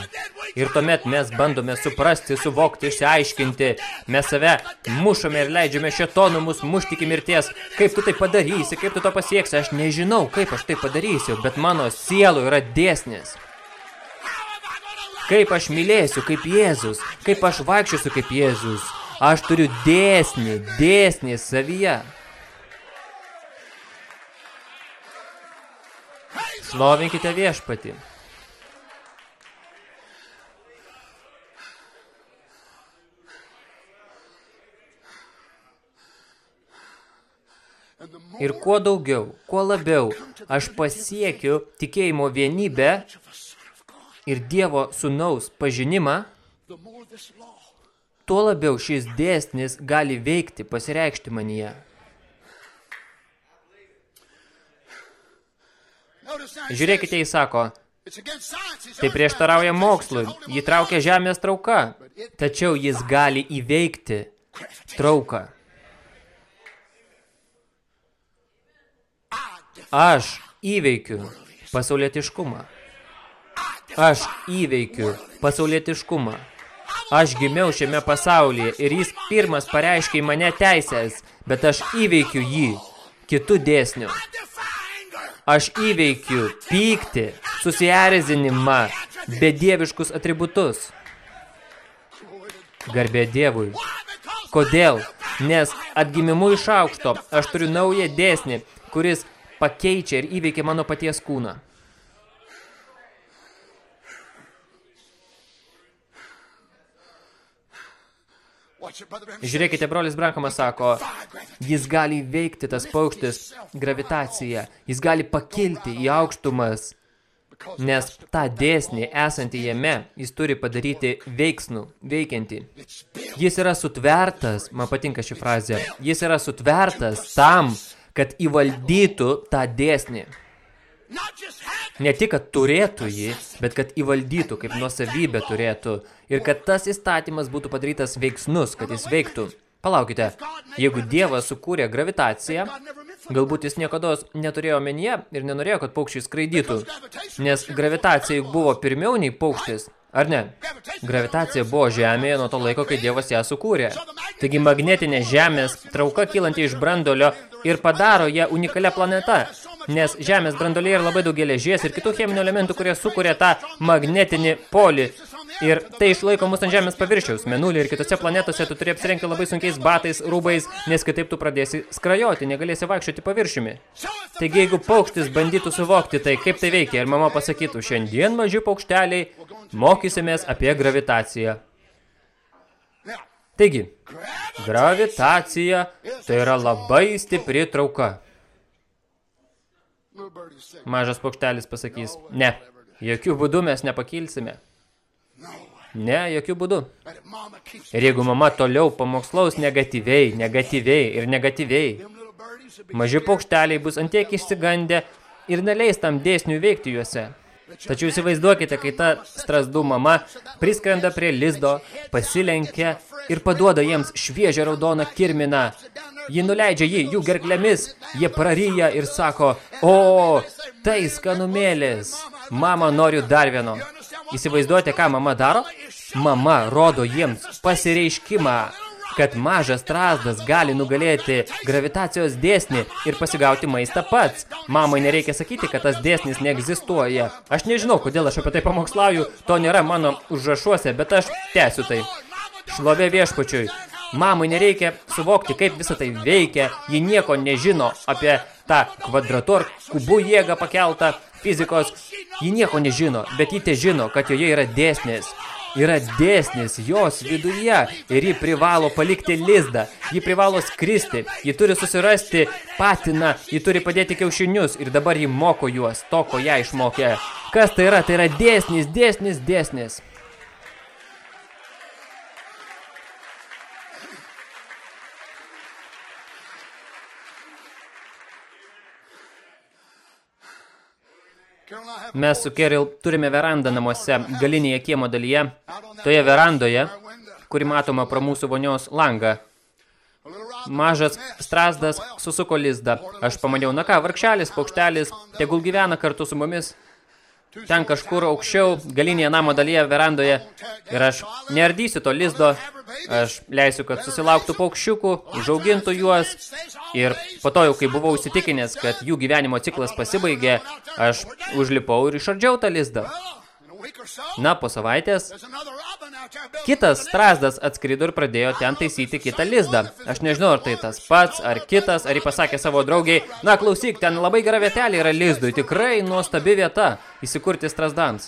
Ir tuomet mes bandome suprasti, suvokti, išsiaiškinti. Mes save mušame ir leidžiame šetonų mus mušti iki mirties. Kaip tu tai padarysi, kaip tu to pasieksi, aš nežinau, kaip aš tai padarysiu, bet mano sielų yra dėsnis. Kaip aš mylėsiu, kaip Jėzus, kaip aš vaikščiosiu kaip Jėzus. Aš turiu dėsnį, dėsnį savyje. Šlovinkite viešpatį. Ir kuo daugiau, kuo labiau aš pasiekiu tikėjimo vienybę ir Dievo sunaus pažinimą, tuo labiau šis dėsnis gali veikti, pasireikšti manyje. Žiūrėkite, jis sako, tai prieštarauja mokslui, jį traukia žemės trauka, tačiau jis gali įveikti trauką. Aš įveikiu pasaulietiškumą. Aš įveikiu pasaulietiškumą. Aš gimiau šiame pasaulyje ir jis pirmas pareiškia į mane teisės, bet aš įveikiu jį kitų dėsnių. Aš įveikiu pyktį, susierzinimą, bedieviškus atributus. Garbė Dievui. Kodėl? Nes atgimimu iš aukšto aš turiu naują dėsnį, kuris pakeičia ir įveikia mano paties kūną. Žiūrėkite, brolis Brankamas sako, jis gali veikti tas paukštis gravitaciją, jis gali pakilti į aukštumas, nes tą dėsnį esantį jame jis turi padaryti veiksnų, veikiantį. Jis yra sutvertas, man patinka ši frazė, jis yra sutvertas tam, kad įvaldytų tą dėsnį. Ne tik, kad turėtų jį, bet kad įvaldytų, kaip nuosavybę turėtų. Ir kad tas įstatymas būtų padarytas veiksnus, kad jis veiktų. Palaukite, jeigu Dievas sukūrė gravitaciją, galbūt jis niekada neturėjo omenyje ir nenorėjo, kad paukščiai skraidytų. Nes gravitacija juk buvo pirmiau nei paukštis, ar ne? Gravitacija buvo Žemėje nuo to laiko, kai Dievas ją sukūrė. Taigi magnetinė Žemės trauka kylanti iš brandolio ir padaro ją unikalią planetą. Nes Žemės brandolyje yra labai daug geležies ir kitų cheminių elementų, kurie sukuria tą magnetinį polį. Ir tai išlaiko mus ant Žemės paviršiaus. Menulį ir kitose planetose tu turi apsirengti labai sunkiais batais, rūbais, nes kitaip tu pradėsi skrajoti, negalėsi vaikščioti paviršiumi. Taigi, jeigu paukštis bandytų suvokti tai, kaip tai veikia, ir mama pasakytų, šiandien maži paukšteliai, mokysimės apie gravitaciją. Taigi, gravitacija tai yra labai stipri trauka. Mažas paukštelis pasakys, ne, jokių būdų mes nepakilsime. Ne, jokių būdų. Ir jeigu mama toliau pamokslaus negatyviai, negatyviai ir negatyviai, maži paukšteliai bus antiek išsigandę ir neleis tam dėsnių veikti juose. Tačiau įsivaizduokite, kai ta strazdų mama priskrenda prie lizdo, pasilenkia ir paduoda jiems šviežią raudoną kirminą. Ji nuleidžia jį jų gerklėmis, jie praryja ir sako, o, tai skanumėlis, mama noriu dar vieno. Įsivaizduojate, ką mama daro? Mama rodo jiems pasireiškimą, kad mažas strazdas gali nugalėti gravitacijos dėsnį ir pasigauti maistą pats. Mamai nereikia sakyti, kad tas dėsnis neegzistuoja. Aš nežinau, kodėl aš apie tai pamokslauju, to nėra mano užrašuose, bet aš tęsiu tai. Šlovė viešpačiui. Mamai nereikia suvokti, kaip visą tai veikia, ji nieko nežino apie tą kvadratu ar kubų jėgą pakeltą fizikos. Ji nieko nežino, bet ji te žino, kad joje yra dėsnis. Yra dėsnis jos viduje ir ji privalo palikti lizdą. Ji privalo skristi, ji turi susirasti patiną, ji turi padėti kiaušinius ir dabar ji moko juos to, ko ją išmokė. Kas tai yra? Tai yra dėsnis, dėsnis, dėsnis. Mes su Keril turime verandą namuose, galinėje kiemo dalyje. Toje verandoje, kuri matoma pro mūsų vonios langą, mažas strazdas susuko lizdą. Aš pamaniau, na ką, vargšelis, paukštelis, tegul gyvena kartu su mumis. Ten kažkur aukščiau, galinėje namo dalyje, verandoje. Ir aš neardysiu to lizdo. Aš leisiu, kad susilauktų paukščiukų, užaugintų juos. Ir po to jau, kai buvau įsitikinęs, kad jų gyvenimo ciklas pasibaigė, aš užlipau ir išardžiau tą lizdą. Na, po savaitės Kitas strazdas atskrido ir pradėjo ten taisyti kitą lizdą. Aš nežinau, ar tai tas pats, ar kitas, ar jį pasakė savo draugiai, na klausyk, ten labai gera vietelė yra lizdui, tikrai nuostabi vieta įsikurti got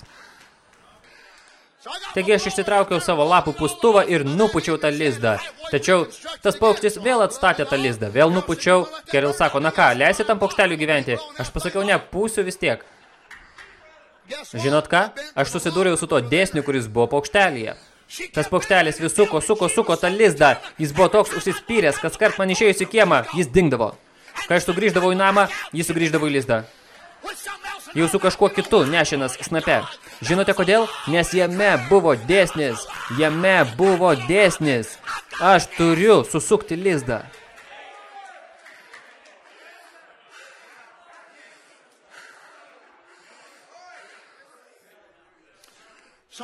Taigi aš išsitraukiau savo lapų pustuvą ir nupučiau tą lizdą. Tačiau tas paukštis vėl atstatė tą lizdą, vėl nupučiau. Keril sako, na ką, leisi tam paukšteliu gyventi? Aš pasakiau, ne, pūsiu vis tiek. Žinot ką? Aš susidūriau su to dėsniu, kuris buvo paukštelyje. Tas paukštelis vis suko, suko, suko tą lizdą. Jis buvo toks užsispyręs, kad kart man išėjus į kiemą, jis dingdavo. Kai aš sugrįždavau į namą, jis sugrįždavo į lizdą. Jau su kažkuo kitu nešinas snape. Žinote kodėl? Nes jame buvo dėsnis. Jame buvo dėsnis. Aš turiu susukti lizdą.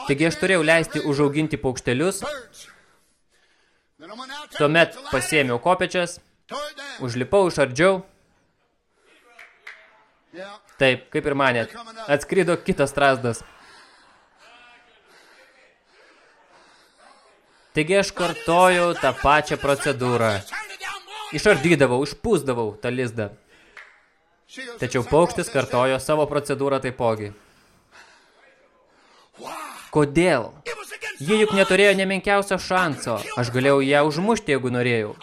Taigi aš turėjau leisti užauginti paukštelius, tuomet pasėmiau kopečias, užlipau, išardžiau. Taip, kaip ir manėt, atskrido kitas strazdas. Taigi aš kartojau tą pačią procedūrą. Išardydavau, išpūsdavau tą lizdą. Tačiau "Some paukštis kartojo savo procedūrą taipogi. Kodėl? Ji juk neturėjo nemenkiausio šanso. Aš galėjau ją užmušti, jeigu norėjau.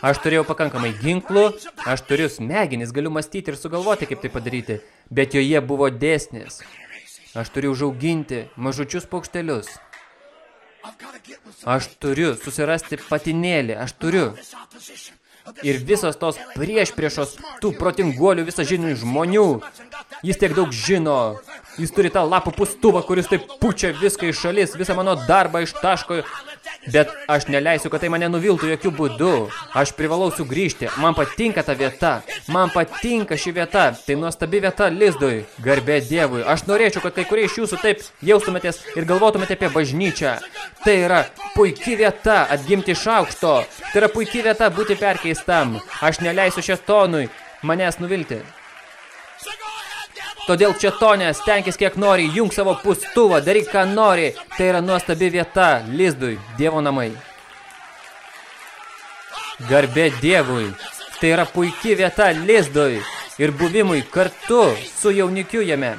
Aš turėjau pakankamai ginklų, aš turiu smegenis, galiu mąstyti ir sugalvoti, kaip tai padaryti. Bet joje buvo dėsnis. Aš turiu užauginti mažučius paukštelius. Aš turiu susirasti patinėlį, aš turiu. Ir visos tos prieš priešos tų protinguolių visažinių žmonių. Jis tiek daug žino. Jis turi tą lapų pustuvą, kuris taip pučia viską iš šalis, visą mano darbą ištaško Bet aš neleisiu, kad tai mane nuviltų jokių būdų. Aš privalau sugrįžti. Man patinka ta vieta. Man patinka ši vieta. Tai nuostabi vieta lizdui. Garbė Dievui. Aš norėčiau, kad kai kurie iš jūsų taip jaustumėtės ir galvotumėte apie bažnyčią. Tai yra puikia vieta atgimti iš aukšto. Tai yra puikia vieta būti perkeistam. Aš neleisiu šetonui manęs nuvilti. Todėl čia tonė, stenkis kiek nori, jung savo pustuvą, daryk ką nori. Tai yra nuostabi vieta, lizdui, Dievo namai. Garbė Dievui. Tai yra puikia vieta lizdui ir buvimui kartu su jaunikiu jame.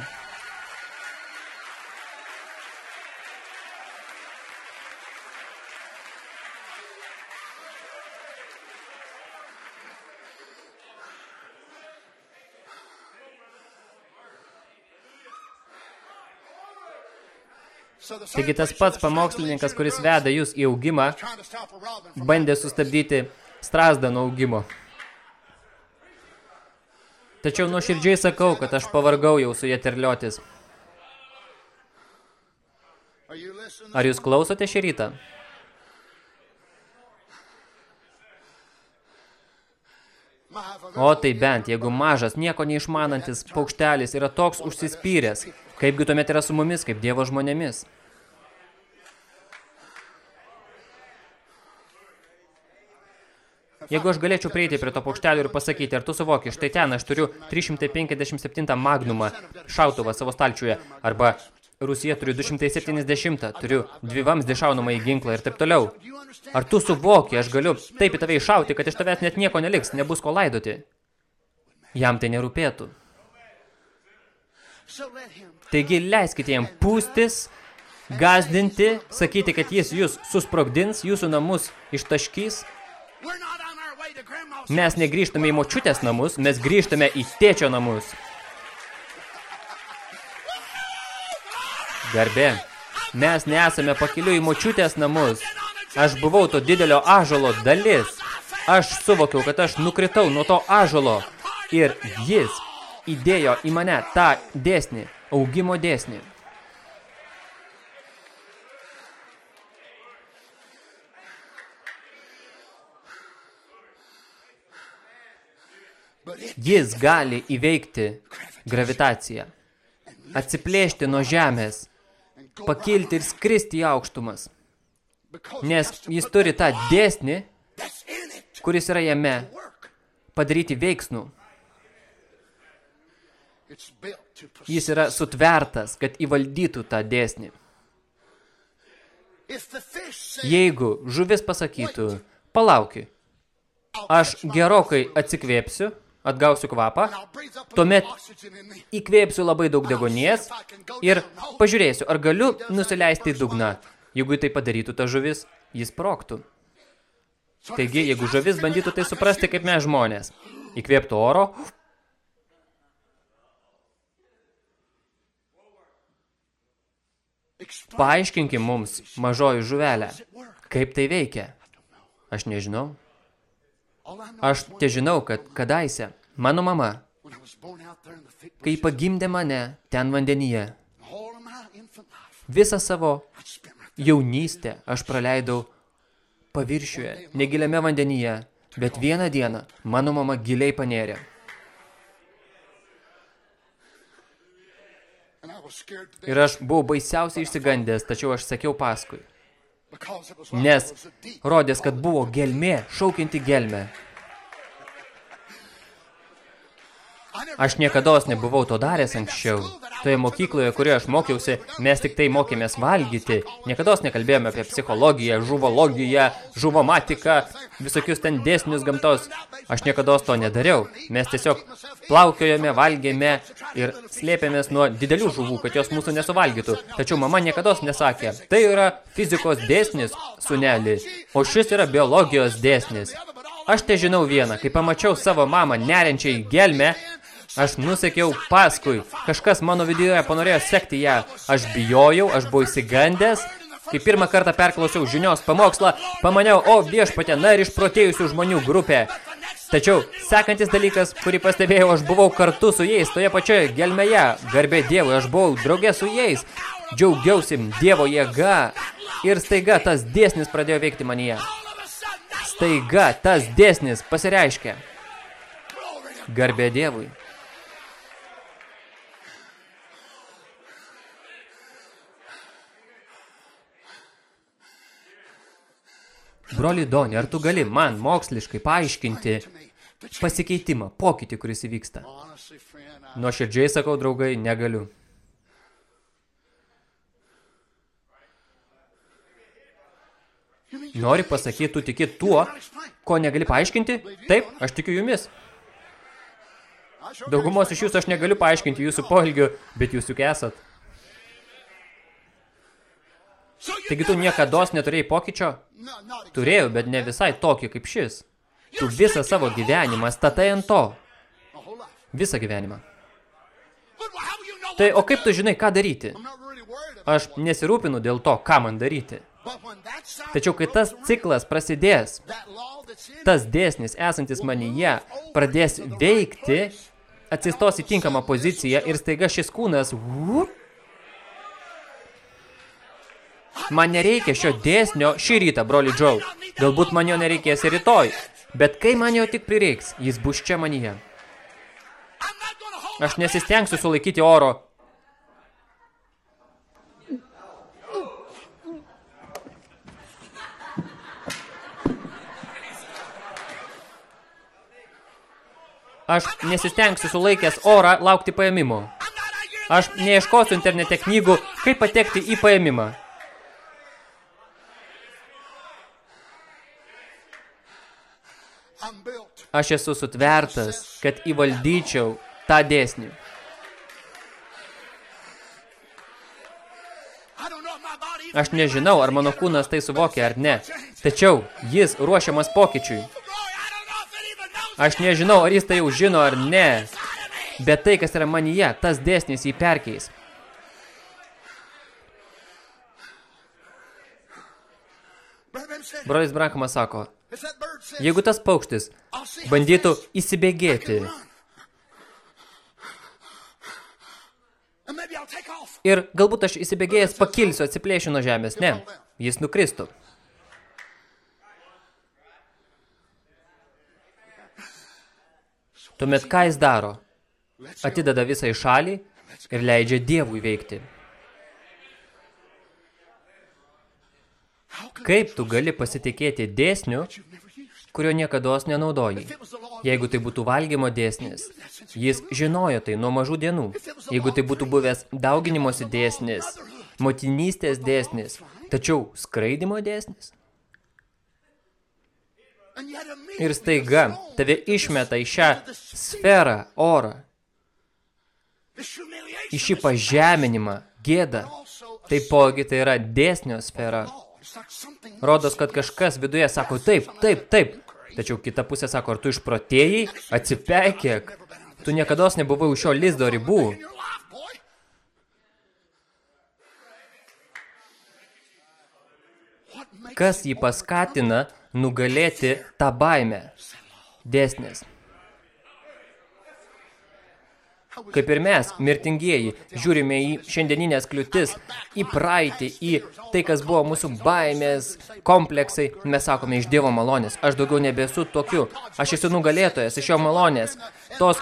Taigi tas pats pamokslininkas, kuris veda jūs į augimą, bandė sustabdyti strazdą nuo augimo. Tačiau nuoširdžiai sakau, kad aš pavargau jau su jie terliotis. Ar jūs klausote šį rytą? O tai bent, jeigu mažas, nieko neišmanantis paukštelis yra toks užsispyręs, kaipgi tuomet yra su mumis, kaip Dievo žmonėmis. Jeigu aš galėčiau prieiti prie to paukštelio ir pasakyti, ar tu suvoki, štai ten aš turiu 357 magnumą šautuvą savo stalčiuje, arba Rusija turiu 270, turiu dvi vamzdį šaunamą į ginklą ir taip toliau. Ar tu suvoki, aš galiu taip į tave iššauti, kad iš tavęs net nieko neliks, nebus ko laidoti. Jam tai nerūpėtų. Taigi leiskite jam pūstis, gazdinti, sakyti, kad jis jūs susprogdins, jūsų namus ištaškys. Mes negrįžtame į močiutės namus, mes grįžtame į tėčio namus. Garbė. Mes nesame pakeliu į močiutės namus. Aš buvau to didelio ažalo dalis. Aš suvokiau, kad aš nukritau nuo to ažalo. Ir jis įdėjo į mane tą dėsnį, augimo dėsnį. Jis gali įveikti gravitaciją, atsiplėšti nuo žemės, pakilti ir skristi į aukštumas. Nes jis turi tą dėsnį, kuris yra jame, padaryti veiksnų. Jis yra sutvertas, kad įvaldytų tą dėsnį. Jeigu žuvis pasakytų, palauki, aš gerokai atsikvėpsiu, atgausiu kvapą, tuomet įkvėpsiu labai daug degonies ir pažiūrėsiu, ar galiu nusileisti į dugną. Jeigu tai padarytų ta žuvis, jis proktų. Taigi, jeigu žuvis bandytų tai suprasti kaip mes žmonės, įkvėptų oro, paaiškinkim mums, mažoji žuvelė, kaip tai veikia. Aš nežinau. Aš te žinau, kad kadaise mano mama, kai pagimdė mane ten vandenyje, visą savo jaunystę aš praleidau paviršiuje, negiliame vandenyje, bet vieną dieną mano mama giliai panėrė. Ir aš buvau baisiausiai išsigandęs, tačiau aš sakiau paskui. Nes rodės, kad buvo gelmė, šaukianti gelmę. Aš niekada nebuvau to daręs anksčiau. Toje mokykloje, kurioje aš mokiausi, mes tik tai mokėmės valgyti. Niekada nekalbėjome apie psichologiją, žuvologiją, žuvomatiką, visokius ten dėsnius gamtos. Aš niekada to nedariau. Mes tiesiog plaukiojame, valgėme ir slėpėmės nuo didelių žuvų, kad jos mūsų nesuvalgytų. Tačiau mama niekada nesakė, tai yra fizikos dėsnis, suneli, o šis yra biologijos dėsnis. Aš te žinau vieną, kai pamačiau savo mamą neriančią į gelmę, aš nusekiau paskui. Kažkas mano viduje panorėjo sekti ją. Aš bijojau, aš buvau įsigandęs. Kai pirmą kartą perklausiau žinios pamokslą, pamaniau, o viešpatė, na ir išprotėjusių žmonių grupė. Tačiau sekantis dalykas, kurį pastebėjau, aš buvau kartu su jais toje pačioje gelmėje. Garbė Dievui, aš buvau draugė su jais. Džiaugiausi Dievo jėga. Ir staiga tas dėsnis pradėjo veikti manyje. Staiga tas dėsnis to Garbė Dievui. Broli Doni, ar tu gali man moksliškai paaiškinti pasikeitimą, pokytį, kuris įvyksta? Nuoširdžiai sakau, draugai, negaliu. Nori pasakyti, tu tiki tuo, ko negali paaiškinti? Taip, aš tikiu jumis. Daugumos iš jūsų aš negaliu paaiškinti jūsų poelgių, bet jūs juk esat. Taigi tu had- neturėjai pokyčio? Turėjau, bet ne visai tokį kaip šis. Tu visą savo gyvenimą statai ant to. Visą gyvenimą. Tai o kaip tu žinai, ką daryti? Aš nesirūpinu dėl to, ką man daryti. Tačiau kai tas ciklas prasidės, tas dėsnis esantis manyje pradės veikti, atsistos į tinkamą poziciją ir staiga šis kūnas... Vup, man nereikia šio dėsnio šį rytą, broli Džau. Galbūt man jo nereikės ir rytoj. Bet kai man jo tik prireiks, jis bus čia manyje. Aš nesistengsiu sulaikyti oro. Aš nesistengsiu sulaikęs orą laukti paėmimo. Aš neieškosiu internete knygų, kaip patekti į paėmimą. Aš esu sutvertas, kad įvaldyčiau tą dėsnį. Aš nežinau, ar mano kūnas tai suvokia ar ne. Tačiau jis ruošiamas pokyčiui. Aš nežinau, ar jis tai jau žino ar ne. Bet tai, kas yra manyje, tas dėsnis jį perkeis. Brolis Brankamas sako, jeigu tas paukštis bandytų įsibėgėti. ir galbūt aš įsibėgėjęs pakilsiu, atsiplėšiu nuo žemės, ne, jis nukristų. Tuomet ką jis daro? Atideda visą į šalį ir leidžia Dievui veikti. Kaip tu gali pasitikėti dėsniu, kurio niekada nenaudoji? Jeigu tai būtų valgymo dėsnis, jis žinojo tai nuo mažų dienų. Jeigu tai būtų buvęs dauginimosi dėsnis, motinystės dėsnis, tačiau skraidimo dėsnis. Ir staiga tave išmeta į šią sferą, orą, į šį pažeminimą, gėdą. Taipogi tai yra dėsnio sfera. Rodos, kad kažkas viduje sako taip, taip, taip. Tačiau kita pusė sako, ar tu išprotėjai, atsipeikėk. Tu niekada nebuvai už šio lizdo ribų. Kas jį paskatina nugalėti tą baimę? Dėsnis. Kaip ir mes, mirtingieji, žiūrime į šiandieninės kliūtis, į praeitį, į tai, kas buvo mūsų baimės, kompleksai, mes sakome iš Dievo malonės. Aš daugiau nebesu tokiu. Aš esu nugalėtojas iš jo malonės. Tos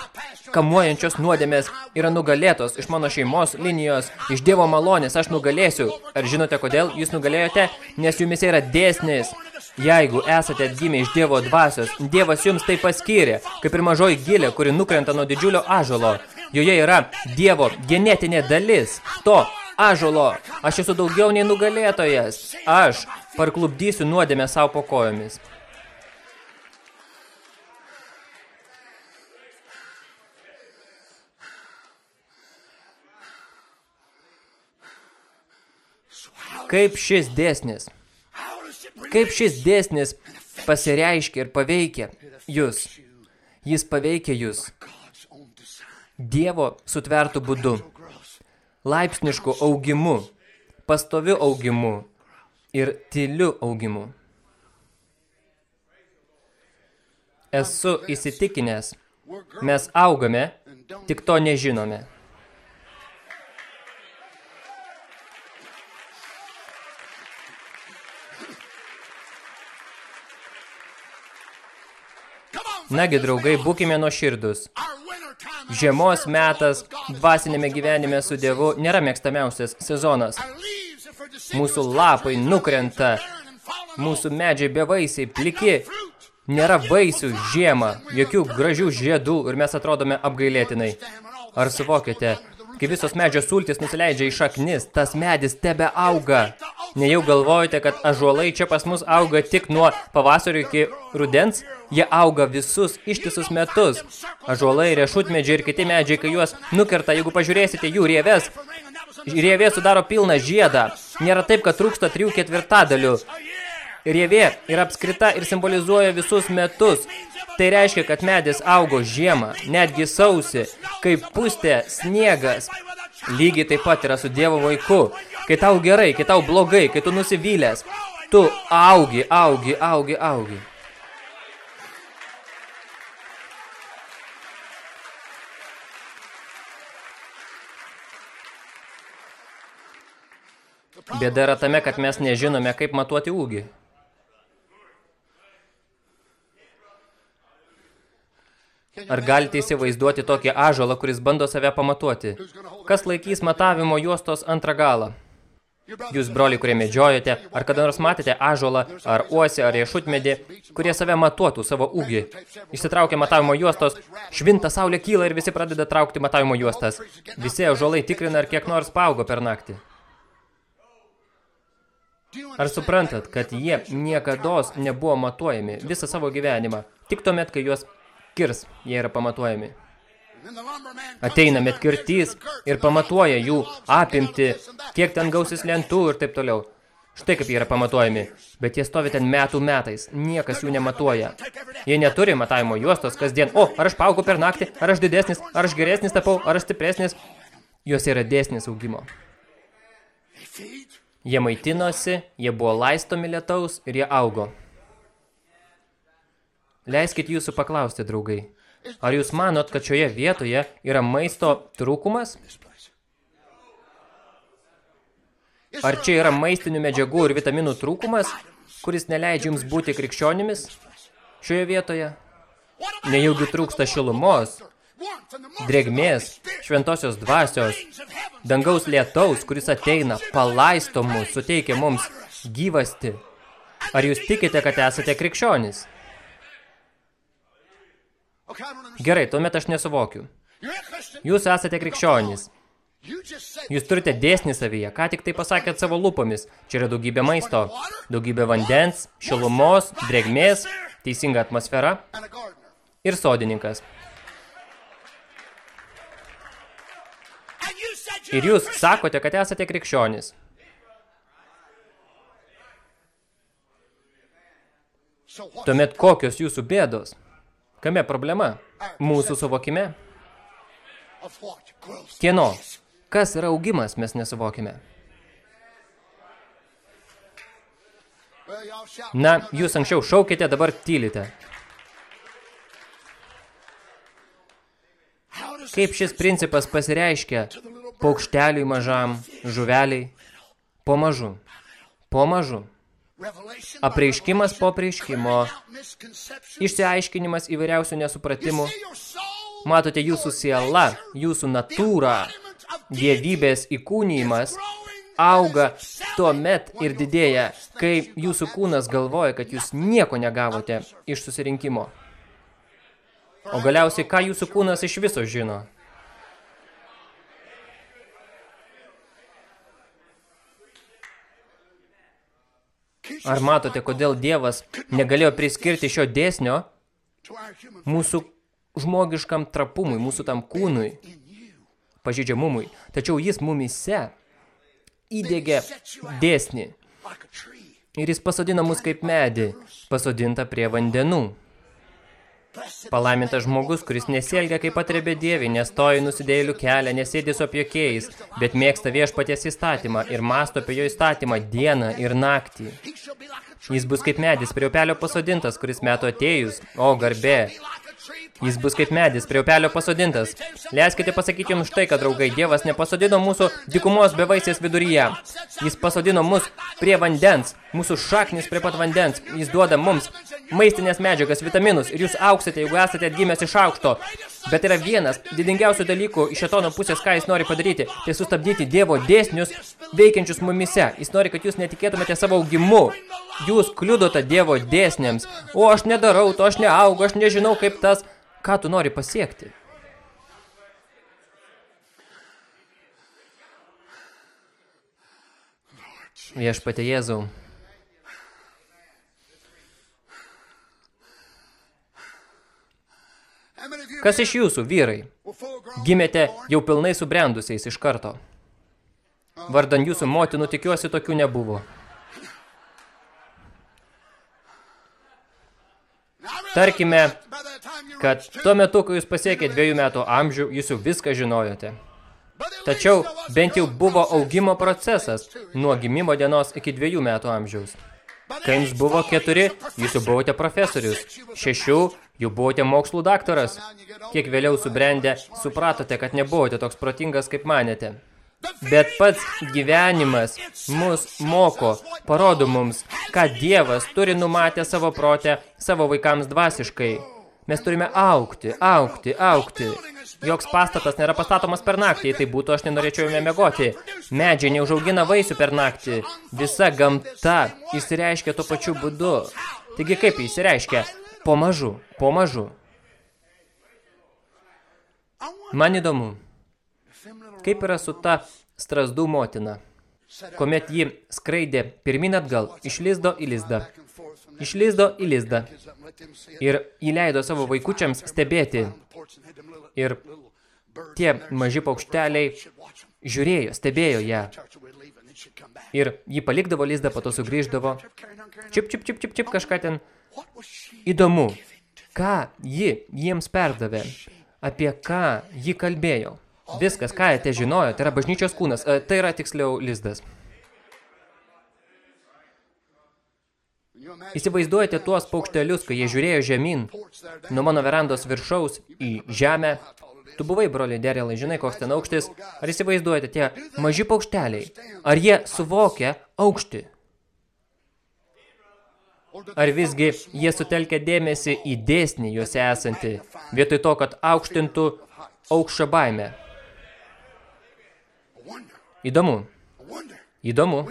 kamuojančios nuodėmės yra nugalėtos iš mano šeimos linijos, iš Dievo malonės aš nugalėsiu. Ar žinote, kodėl jūs nugalėjote? Nes jumise yra dėsnis. Jeigu esate atgimę iš Dievo dvasios, Dievas jums tai paskyrė, kaip ir mažoji gilė, kuri nukrenta nuo didžiulio ažolo. Joje yra Dievo genetinė dalis. To ažolo. Aš esu daugiau nei nugalėtojas. Aš parklubdysiu nuodėmę savo po kojomis. Kaip šis dėsnis? Kaip šis dėsnis pasireiškia ir paveikia jūs? Jis paveikia jūs? Dievo sutvertų būdu, laipsnišku augimu, pastoviu augimu ir tyliu augimu. Esu įsitikinęs, mes augame, tik to nežinome. Nagi, draugai, būkime nuoširdus. Žiemos metas dvasinėme gyvenime su Dievu nėra mėgstamiausias sezonas. Mūsų lapai nukrenta, mūsų medžiai bevaisiai, pliki, nėra vaisių žiemą, jokių gražių žiedų ir mes atrodome apgailėtinai. Ar suvokite, kai visos medžio sultis nusileidžia į šaknis, tas medis tebe auga. Nejau galvojate, kad ažuolai čia pas mus auga tik nuo pavasario iki rudens? Jie auga visus ištisus metus. Ažuolai, riešutmedžiai ir kiti medžiai, kai juos nukerta, jeigu pažiūrėsite jų rieves, rievė sudaro pilną žiedą. Nėra taip, kad trūksta trijų ketvirtadalių. Rievė yra apskrita ir simbolizuoja visus metus. Tai reiškia, kad medis augo žiemą, netgi sausi, kai pustė sniegas. Lygiai taip pat yra su Dievo vaiku. Kai tau gerai, kai tau blogai, kai tu nusivylęs, tu augi, augi, augi, augi. Bėda yra tame, kad mes nežinome, kaip matuoti ūgį. Ar galite įsivaizduoti tokį ažolą, kuris bando save pamatuoti? Kas laikys matavimo juostos antrą galą? Jūs, broliai, kurie medžiojate, ar kada nors matėte ažolą, ar uosį, ar riešutmedį, kurie save matuotų savo ūgį? Išsitraukia matavimo juostos, švinta saulė kyla ir visi pradeda traukti matavimo juostas. Visi ažolai tikrina, ar kiek nors paaugo per naktį. Ar suprantat, kad jie niekados nebuvo matuojami visą savo gyvenimą? Tik tuomet, kai juos kirs, jie yra pamatuojami. Ateina metkirtys ir pamatuoja jų apimti, kiek ten gausis lentų ir taip toliau. Štai kaip jie yra pamatuojami. Bet jie stovi ten metų metais, niekas jų nematuoja. Jie neturi matavimo juostos kasdien. O, ar aš paaugu per naktį, ar aš didesnis, ar aš geresnis tapau, ar aš stipresnis. Juos yra dėsnis augimo. Jie maitinosi, jie buvo laistomi lietaus ir jie augo. Leiskit jūsų paklausti, draugai. Ar jūs manot, kad šioje vietoje yra maisto trūkumas? Ar čia yra maistinių medžiagų ir vitaminų trūkumas, kuris neleidžia jums būti krikščionimis šioje vietoje? Nejaugi trūksta šilumos, drėgmės, šventosios dvasios, dangaus lietaus, kuris ateina, palaisto mus, suteikia mums gyvasti. Ar jūs tikite, kad esate krikščionys? Gerai, tuomet aš nesuvokiu. Jūs esate krikščionys. Jūs turite dėsnį savyje, ką tik tai pasakėt savo lūpomis. Čia yra daugybė maisto, daugybė vandens, šilumos, drėgmės, teisinga atmosfera ir sodininkas. Ir jūs sakote, kad esate krikščionys. Tuomet kokios jūsų bėdos? Kame problema? Mūsų suvokime? Kieno? Kas yra augimas, mes nesuvokime. Na, jūs anksčiau šaukite, dabar tylite. Kaip šis principas pasireiškia paukšteliui mažam, žuveliai? Po mažu. Po mažu. Apreiškimas po apreiškimo. Išsiaiškinimas įvairiausių nesupratimų. Matote jūsų siela, jūsų natūra, dievybės įkūnymas auga tuomet ir didėja, kai jūsų kūnas galvoja, kad jūs nieko negavote iš susirinkimo. O galiausiai, ką jūsų kūnas iš viso žino? Ar matote, kodėl Dievas negalėjo priskirti šio dėsnio mūsų žmogiškam trapumui, mūsų tam kūnui, pažydžiamumui. Tačiau jis mumise įdėgė dėsnį ir jis pasodino mus kaip medį, pasodinta prie vandenų. Palaimintas žmogus, kuris nesielgia kaip patrebė dievi, nestoja į nusidėjėlių kelią, nesėdi su apiokėjais, bet mėgsta viešpaties įstatymą ir masto apie jo įstatymą dieną ir naktį. Jis bus kaip medis prie upelio pasodintas, kuris metu atėjus, o garbė. Jis bus kaip medis prie upelio pasodintas. Leiskite pasakyti jums štai, kad draugai, Dievas nepasodino mūsų dikumos bevaisės viduryje. Jis pasodino mus prie vandens, mūsų šaknis prie pat vandens. Jis duoda mums maistinės medžiagas, vitaminus ir jūs auksite, jeigu esate atgimęs iš aukšto. Bet yra vienas didingiausių dalykų iš šetono pusės, ką jis nori padaryti, tai sustabdyti Dievo dėsnius veikiančius mumise. Jis nori, kad jūs netikėtumėte savo augimu. Jūs kliudote Dievo dėsniams. O aš nedarau, to aš neaugu, aš nežinau kaip tas. Ką tu nori pasiekti? Viešpate Jėzau. Kas iš jūsų, vyrai, gimėte jau pilnai subrendusiais iš karto? Vardan jūsų motinų tikiuosi tokių nebuvo. Tarkime, kad tuo metu, kai jūs pasiekė dviejų metų amžių, jūs jau viską žinojote. Tačiau bent jau buvo augimo procesas nuo gimimo dienos iki dviejų metų amžiaus. Kai jums buvo keturi, jūs jau buvote profesorius. Šešių, jau buvote mokslų daktaras. Kiek vėliau subrendę, supratote, kad nebuvote toks protingas, kaip manėte. Bet pats gyvenimas mus moko, parodo mums, ką Dievas turi numatę savo protę savo vaikams dvasiškai. Mes turime aukti, aukti, aukti. Joks pastatas nėra pastatomas per naktį, tai būtų, aš nenorėčiau jame mėgoti. Medžiai neužaugina vaisių per naktį. Visa gamta įsireiškia tuo pačiu būdu. Taigi kaip įsireiškia? Po mažu, po mažu. Man įdomu, kaip yra su ta strazdų motina, kuomet ji skraidė pirmin atgal, iš lizdo į lizdą, iš lizdo į lizdą ir įleido savo vaikučiams stebėti. Ir tie maži paukšteliai žiūrėjo, stebėjo ją. Ir ji palikdavo lizdą, po to sugrįždavo. Čip, čip, čip, čip, čip, kažką ten. Įdomu, ką ji jiems perdavė, apie ką ji kalbėjo. Viskas, ką jie te žinojo, tai yra bažnyčios kūnas, e, tai yra tiksliau lizdas. Įsivaizduojate tuos paukštelius, kai jie žiūrėjo žemyn, nuo mano verandos viršaus į žemę. Tu buvai, broli Derelai, žinai, koks ten aukštis. Ar įsivaizduojate tie maži paukšteliai? Ar jie suvokia aukštį? Ar visgi jie sutelkia dėmesį į dėsnį juose esantį, vietoj to, kad aukštintų aukščio baimę? Įdomu. Įdomu.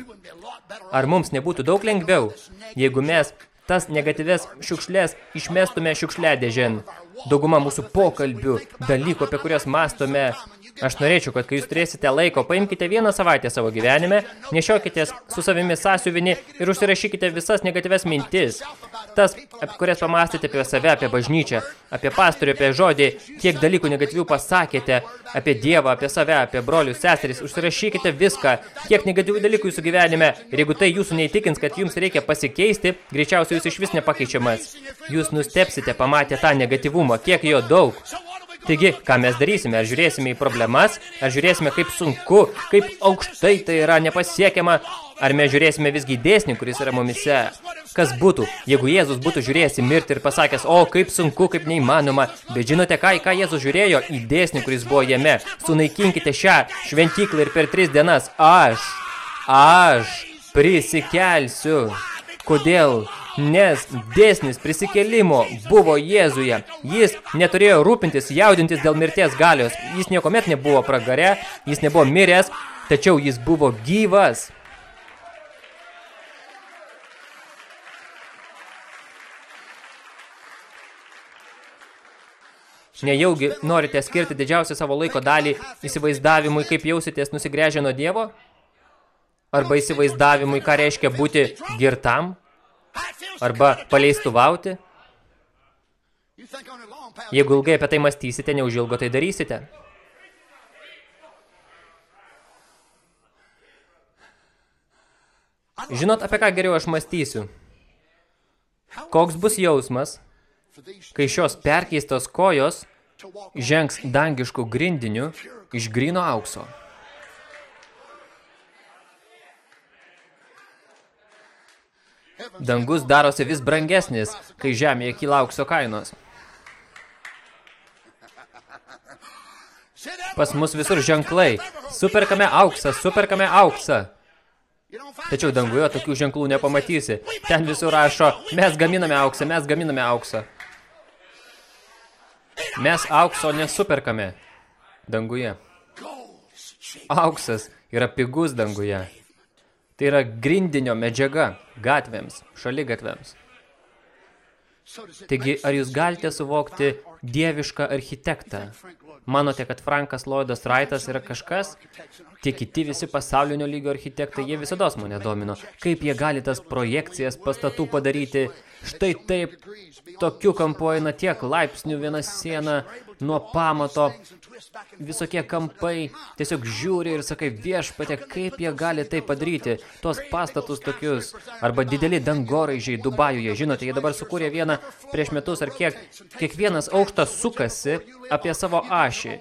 Ar mums nebūtų daug lengviau, jeigu mes tas negatyves šiukšlės išmestume šiukšliadėžen? Dauguma mūsų pokalbių, dalykų, apie kurias mastome. Aš norėčiau, kad kai jūs turėsite laiko, paimkite vieną savaitę savo gyvenime, nešiokitės su savimi sąsiuvinį ir užsirašykite visas negatyves mintis. Tas, apie kurias pamastėte apie save, apie bažnyčią, apie pastorių, apie žodį, kiek dalykų negatyvių pasakėte, apie Dievą, apie save, apie brolius, seseris, užsirašykite viską, kiek negatyvių dalykų jūsų gyvenime. Ir jeigu tai jūsų neįtikins, kad jums reikia pasikeisti, greičiausiai jūs iš vis nepakeičiamas. Jūs nustepsite pamatę tą negatyvumą, kiek jo daug. Taigi, ką mes darysime? Ar žiūrėsime į problemas? Ar žiūrėsime, kaip sunku, kaip aukštai tai yra nepasiekiama? Ar mes žiūrėsime visgi į dėsnį, kuris yra mumise? Kas būtų, jeigu Jėzus būtų žiūrėjęs į mirtį ir pasakęs, o kaip sunku, kaip neįmanoma. Bet žinote ką, į ką Jėzus žiūrėjo? Į dėsnį, kuris buvo jame. Sunaikinkite šią šventyklą ir per tris dienas aš, aš prisikelsiu. Kodėl? Nes dėsnis prisikelimo buvo Jėzuje. Jis neturėjo rūpintis, jaudintis dėl mirties galios. Jis niekomet nebuvo pragare, jis nebuvo miręs, tačiau jis buvo gyvas. Nejaugi norite skirti didžiausią savo laiko dalį įsivaizdavimui, kaip jausitės nusigręžę nuo Dievo? Arba įsivaizdavimui, ką reiškia būti girtam? Arba paleistuvauti? Jeigu ilgai apie tai mąstysite, neužilgo tai darysite. Žinot, apie ką geriau aš mąstysiu? Koks bus jausmas, kai šios perkeistos kojos žengs dangiškų grindinių iš grino aukso? Dangus darosi vis brangesnis, kai žemėje kyla aukso kainos. Pas mus visur ženklai. Superkame auksą, superkame auksą. Tačiau danguje tokių ženklų nepamatysi. Ten visur rašo, mes gaminame auksą, mes gaminame auksą. Mes aukso nesuperkame danguje. Auksas yra pigus danguje. Tai yra grindinio medžiaga gatvėms, šaligatvėms. Taigi, ar jūs galite suvokti dievišką architektą? Manote, kad Frankas Lloydas Wrightas yra kažkas? Tie kiti visi pasaulinio lygio architektai, jie visada mane domino. Kaip jie gali tas projekcijas pastatų padaryti? Štai taip, tokiu kampu eina tiek laipsnių viena siena nuo pamato, visokie kampai, tiesiog žiūri ir sakai viešpatė, kaip jie gali tai padaryti, tos pastatus tokius, arba dideli dangoraižiai Dubajuje, žinote, jie dabar sukūrė vieną prieš metus ar kiek, kiekvienas aukštas sukasi apie savo ašį.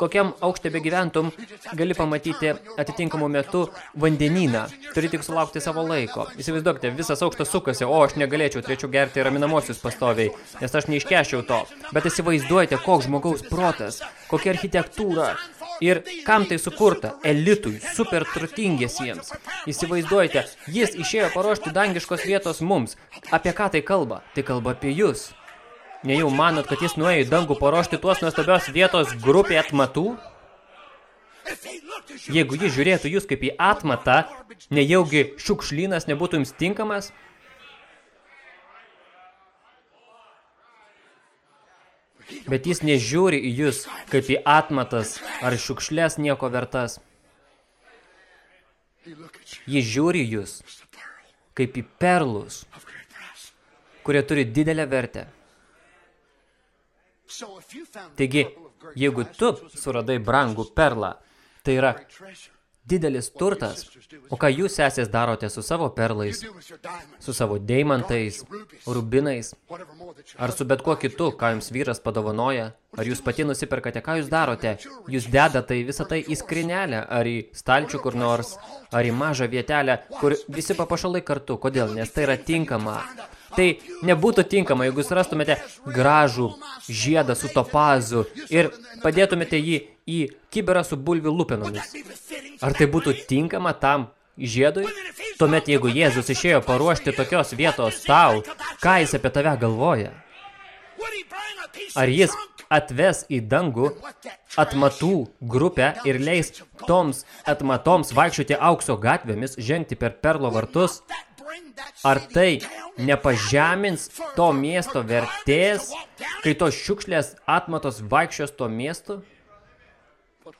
Kokiam aukšte begyventum, gali pamatyti atitinkamų metų vandenyną, turi tik sulaukti savo laiko. Įsivaizduokite, visas aukštas sukasi, o aš negalėčiau, turėčiau gerti raminamosius pastoviai, nes aš neiškešiau to. Bet įsivaizduojate, koks žmogaus protas, kokia architektūra. Ir kam tai sukurta? Elitui, super turtingiesiems. Įsivaizduojate, jis išėjo paruošti dangiškos vietos mums. Apie ką tai kalba? Tai kalba apie jūs. Nejau manot, kad jis nuėjo į dangų paruošti tuos nuostabios vietos grupė atmatų? Jeigu jis žiūrėtų jūs kaip į atmatą, nejaugi šiukšlynas nebūtų jums tinkamas? Bet jis nežiūri į jūs kaip į atmatas ar šiukšlės nieko vertas. Jis žiūri jūs kaip į perlus, kurie turi didelę vertę. Taigi, jeigu tu suradai brangų perlą, tai yra didelis turtas, o ką jūs sesės darote su savo perlais, su savo deimantais, rubinais, ar su bet kuo kitu, ką jums vyras padovanoja, ar jūs pati nusiperkate, ką jūs darote, jūs dedate visą tai į skrinelę, ar į stalčių kur nors, ar į mažą vietelę, kur visi papašalai kartu. Kodėl? Nes tai yra tinkama. Tai nebūtų tinkama, jeigu surastumėte gražų žiedą su topazu ir padėtumėte jį į kiberą su bulvių befitting Ar tai būtų tinkama tam žiedui? Tuomet, jeigu Jėzus išėjo paruošti tokios vietos tau, ką jis apie tave galvoja? Ar jis atves į dangų atmatų grupę ir leis toms atmatoms vaikščioti aukso gatvėmis, žengti per perlo vartus? Ar tai nepažemins to miesto vertės, kai tos šiukšlės atmatos vaikščios to miestu?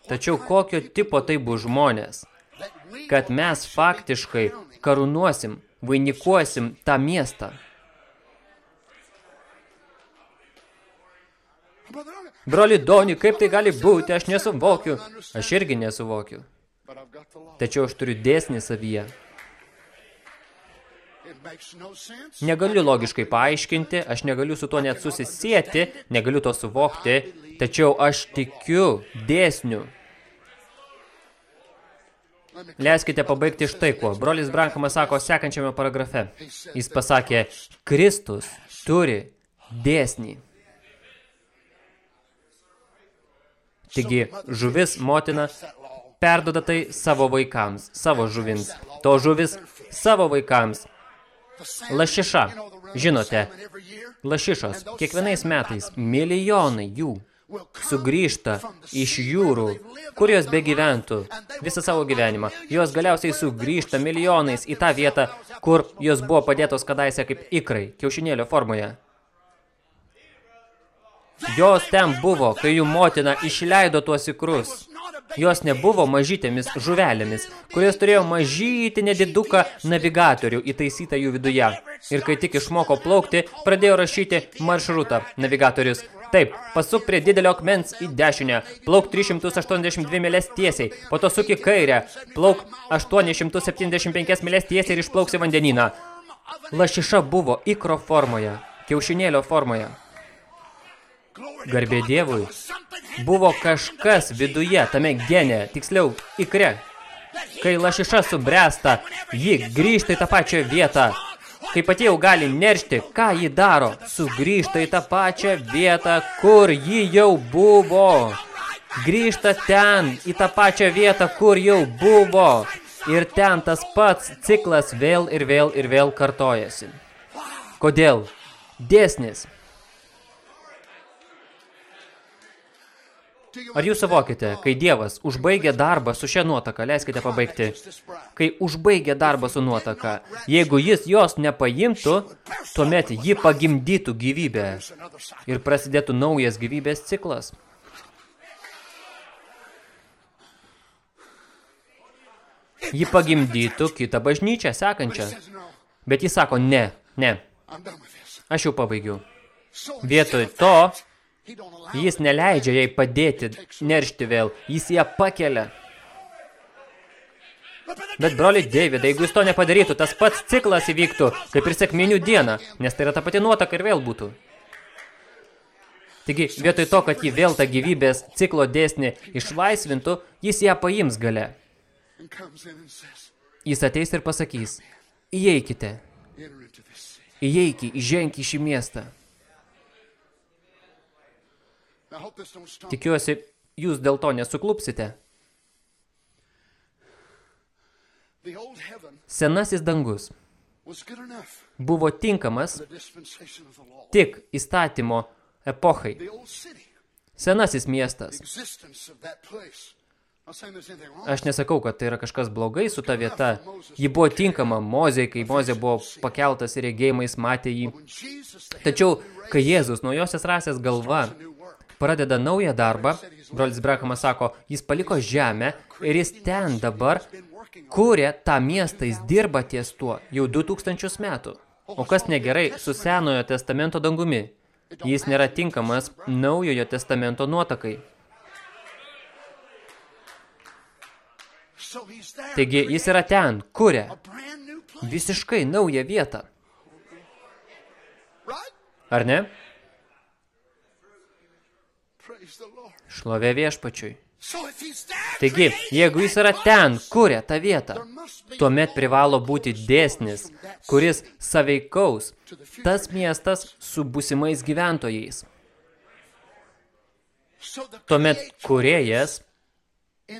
Tačiau kokio tipo tai bus žmonės? Kad mes faktiškai karūnuosim, vainikuosim tą miestą. Broli Doni, kaip tai gali būti, aš nesuvokiu. Aš irgi nesuvokiu. Tačiau aš turiu dėsnį savyje. Negaliu logiškai paaiškinti, aš negaliu su tuo net susisieti, negaliu to suvokti, tačiau aš tikiu dėsniu. Leiskite pabaigti štai kuo. Brolis Brankamas sako sekančiame paragrafe. Jis pasakė, Kristus turi dėsnį. Taigi, žuvis motina perdoda tai savo vaikams, savo žuvins. To žuvis savo vaikams. Lašiša. Žinote, lašišos kiekvienais metais milijonai jų sugrįžta iš jūrų, kur jos begyventų visą savo gyvenimą. Jos galiausiai sugrįžta milijonais į tą vietą, kur jos buvo padėtos kadaise kaip ikrai, kiaušinėlio formoje. Jos ten buvo, kai jų motina išleido tuos ikrus. Jos nebuvo mažytėmis žuvelėmis, kurios turėjo mažytį nediduką navigatorių įtaisytą jų viduje. Ir kai tik išmoko plaukti, pradėjo rašyti maršrutą navigatorius. Taip, pasuk prie didelio akmens į dešinę, plauk 382 milės tiesiai, po to suk į kairę, plauk 875 milės tiesiai ir išplauksi vandenyną. Lašiša buvo ikro formoje, kiaušinėlio formoje. Garbė Dievui. Buvo kažkas viduje, tame gene, tiksliau, ikre. Kai lašiša subręsta, ji grįžta į tą pačią vietą, kai pati jau gali neršti, ką ji daro? Sugrįžta į tą pačią vietą, kur ji jau buvo. Grįžta ten, į tą pačią vietą, kur jau buvo. Ir ten tas pats ciklas vėl ir vėl ir vėl kartojasi. Kodėl? Dėsnis. Ar jūs savokite, kai Dievas užbaigia darbą su šia nuotaka, leiskite pabaigti, kai užbaigia darbą su nuotaka, jeigu jis jos nepaimtų, tuomet ji pagimdytų gyvybę ir prasidėtų naujas gyvybės ciklas. Ji pagimdytų kitą bažnyčią, sekančią. Bet jis sako, ne, ne, aš jau pabaigiu. So Vietoj to, jis neleidžia jai padėti neršti vėl, jis ją pakelia. Bet broli Davidai, jeigu jis to nepadarytų, tas pats ciklas įvyktų, kaip ir sėkminių dieną, nes tai yra ta pati nuotaka ir vėl būtų. Taigi, vietoj to, kad jį vėl tą gyvybės ciklo dėsnį išlaisvintų, jis ją paims gale. Jis ateis ir pasakys, įeikite, įeiki, įženk į šį miestą. Tikiuosi, jūs dėl to nesuklupsite. Senasis dangus buvo tinkamas tik įstatymo epochai. Senasis miestas. Aš nesakau, kad tai yra kažkas blogai su ta vieta. Ji buvo tinkama Mozei, kai Mozė buvo pakeltas ir regėjimais matė jį. Tačiau, kai Jėzus, naujosios rasės galva, pradeda naują darbą, brolis Brakamas sako, jis paliko žemę ir jis ten dabar kūrė tą miestą, jis dirba ties tuo jau 2000 metų. O kas negerai su Senojo testamento dangumi? Jis nėra tinkamas naujojo testamento nuotakai. Taigi jis yra ten, kuria visiškai naują vietą. Ar ne? Šlovė viešpačiui. Taigi, jeigu jis yra ten, kuria tą vietą, tuomet privalo būti dėsnis, kuris saveikaus tas miestas su būsimais gyventojais. Tuomet his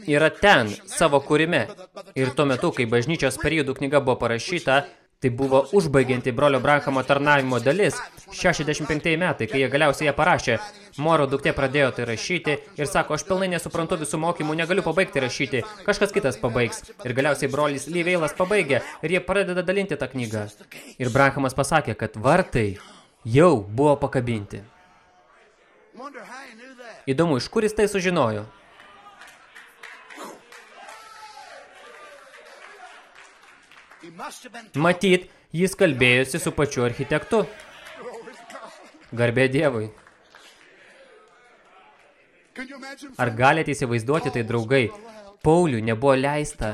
yra ten, savo kūrime. Ir tuo metu, kai bažnyčios periodų knyga buvo parašyta, tai buvo užbaigianti brolio Brankamo tarnavimo dalis, 65 metai, kai jie galiausiai ją parašė. Moro duktė pradėjo tai rašyti ir sako, aš pilnai nesuprantu visų mokymų, negaliu pabaigti rašyti, kažkas kitas pabaigs. Ir galiausiai brolis Lyveilas pabaigė ir jie pradeda dalinti tą knygą. Ir Brankamas pasakė, kad vartai jau buvo pakabinti. Įdomu, iš kur jis tai sužinojo? Matyt, jis kalbėjosi su pačiu architektu. Garbė Dievui. Ar galite įsivaizduoti tai, draugai? Pauliui nebuvo leista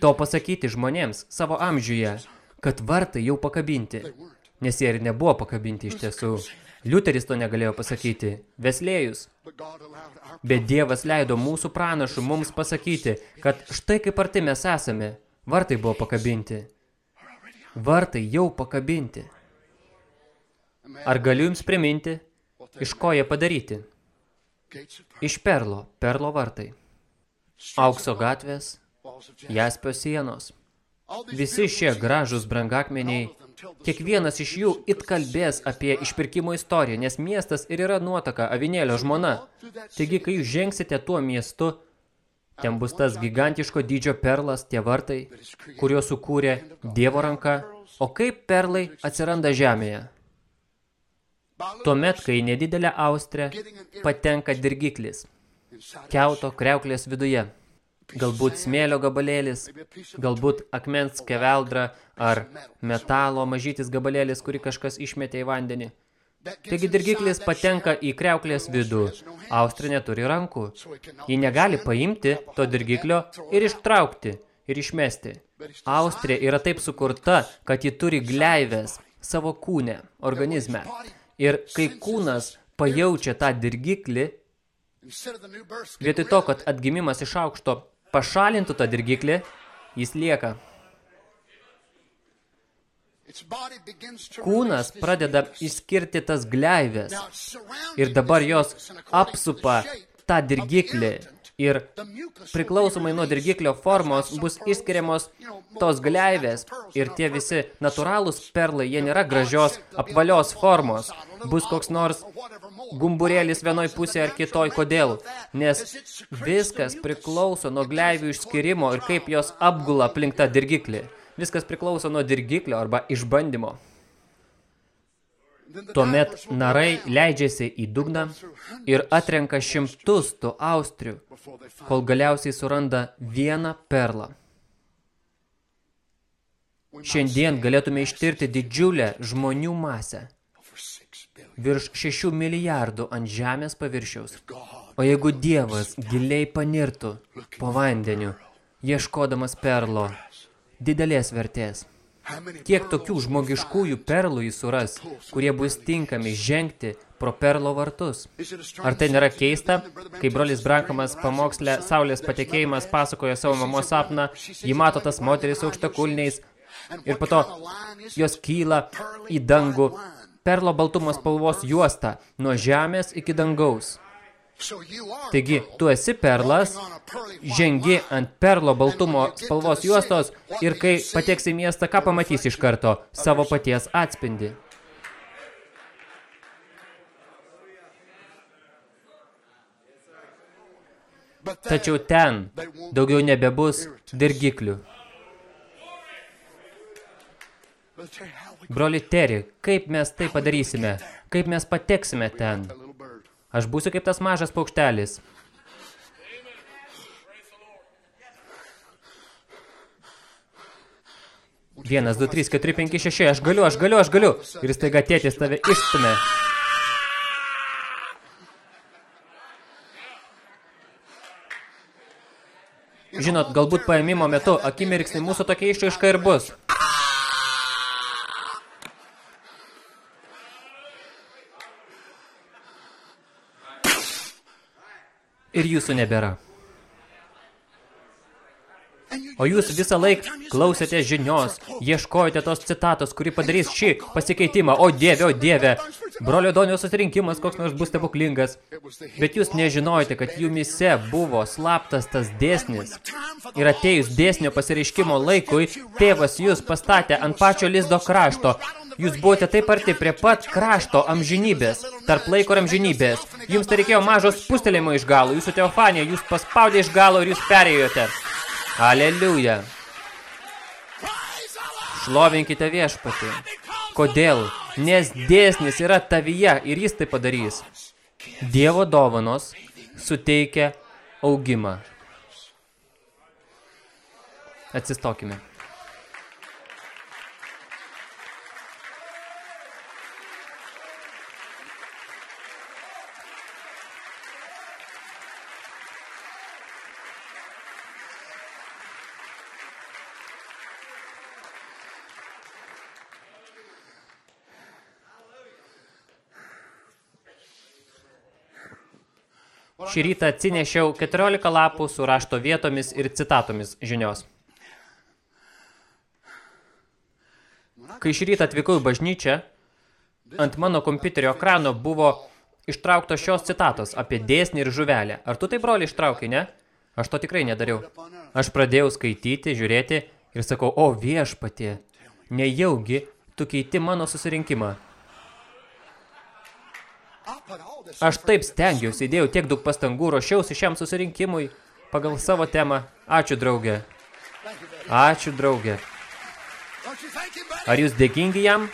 to pasakyti žmonėms savo amžiuje, kad vartai jau pakabinti. Nes jie ir nebuvo pakabinti iš tiesų. Liuteris to negalėjo pasakyti. Veslėjus. Bet Dievas leido mūsų pranašų mums pasakyti, kad štai kaip arti mes esame. Vartai buvo pakabinti. Vartai jau pakabinti. Ar galiu jums priminti, iš ko jie padaryti? Iš perlo, perlo vartai. Aukso gatvės, jaspio sienos. Visi šie gražus brangakmeniai, kiekvienas iš jų it kalbės apie išpirkimo istoriją, nes miestas ir yra nuotaka avinėlio žmona. Taigi, kai jūs žengsite tuo miestu, ten bus tas gigantiško dydžio perlas, tie vartai, kuriuos sukūrė Dievo ranka. O kaip perlai atsiranda žemėje? Tuomet, kai į nedidelę austrę patenka dirgiklis, keuto kreuklės viduje. Galbūt smėlio gabalėlis, galbūt akmens keveldra ar metalo mažytis gabalėlis, kurį kažkas išmetė į vandenį. Taigi dirgiklis patenka į kreuklės vidų. Austrė neturi rankų. Ji negali paimti to dirgiklio ir ištraukti ir išmesti. Austrė yra taip sukurta, kad ji turi gleivės savo kūne, organizme. Ir kai kūnas pajaučia tą dirgiklį, vietoj to, kad atgimimas iš aukšto pašalintų tą dirgiklį, jis lieka. Kūnas pradeda išskirti tas gleivės. Ir dabar jos apsupa tą dirgiklį. ir priklausomai nuo dirgiklio formos bus išskiriamos tos gleivės. ir tie visi natūralūs perlai, jie nėra gražios apvalios formos, bus koks nors gumburėlis vienoj pusėje ar kitoj. Kodėl? Nes viskas priklauso nuo gleivių išskirimo ir kaip jos apgula aplink tą dirgiklį. Viskas priklauso nuo dirgiklio arba išbandymo. Tuomet narai leidžiasi į dugną ir atrenka šimtus tų austrių, kol galiausiai suranda vieną perlą. Šiandien galėtume ištirti didžiulę žmonių masę virš 6 milijardų ant žemės paviršiaus. O jeigu Dievas giliai panirtų po vandeniu, ieškodamas perlo, didelės vertės, kiek tokių žmogiškųjų perlų jis suras, kurie bus tinkami žengti pro perlo vartus? Ar tai nėra keista, kai brolis Brankamas pamokslė Saulės patekėjimas pasakoja savo mamos sapną, ji mato tas moteris aukštakulniais ir po to jos kyla į dangų perlo baltumo spalvos juostą nuo žemės iki dangaus. Taigi, tu esi perlas, žengi ant perlo baltumo spalvos juostos ir kai pateksi į miestą, ką pamatysi iš karto? Savo paties atspindi. Tačiau ten daugiau nebebus dirgiklių. Broli Teri, kaip mes tai padarysime? Kaip mes pateksime ten? Aš būsiu kaip tas mažas paukštelis. Vienas, du, trys, keturi, penki, šeši, aš galiu, aš galiu, aš galiu. Ir staiga tėtis tave išstumė. Žinot, galbūt paėmimo metu akimirksnį mūsų tokia išraiška ir bus. Ir jūsų nebėra. O jūs visą laiką klausėte žinios, ieškojate tos citatos, kuri padarys šį pasikeitimą. O dieve, o dieve, brolio Donio susirinkimas koks nors bus stebuklingas. Bet jūs nežinojate, kad jumise buvo slaptas tas dėsnis. Ir atėjus dėsnio pasireiškimo laikui, tėvas jūs pastatė ant pačio lizdo krašto. Jūs buvote taip arti prie pat krašto amžinybės, tarp laiko ir amžinybės. Jums tai reikėjo mažo spustelėjimo iš galo, jūsų teofanija, jūs paspaudė iš galo ir jūs perėjote. Aleliuja. Šlovinkite viešpatį. Kodėl? Nes dėsnis yra tavyje ir jis tai padarys. Dievo dovanos suteikia augimą. Atsistokime. Šį rytą atsinešiau 14 lapų su rašto vietomis ir citatomis žinios. Kai šį rytą atvykau į bažnyčią, ant mano kompiuterio ekrano buvo ištrauktos šios citatos apie dėsnį ir žuvelę. Ar tu tai, broli, ištraukai, ne? Aš to tikrai nedariau. Aš pradėjau skaityti, žiūrėti ir sakau, o viešpatie, nejaugi tu keiti mano susirinkimą. Aš taip stengiausi, įdėjau tiek daug pastangų, ruošiausi šiam susirinkimui pagal savo temą. Ačiū, draugė. Ačiū, draugė. Ar jūs dėkingi jam?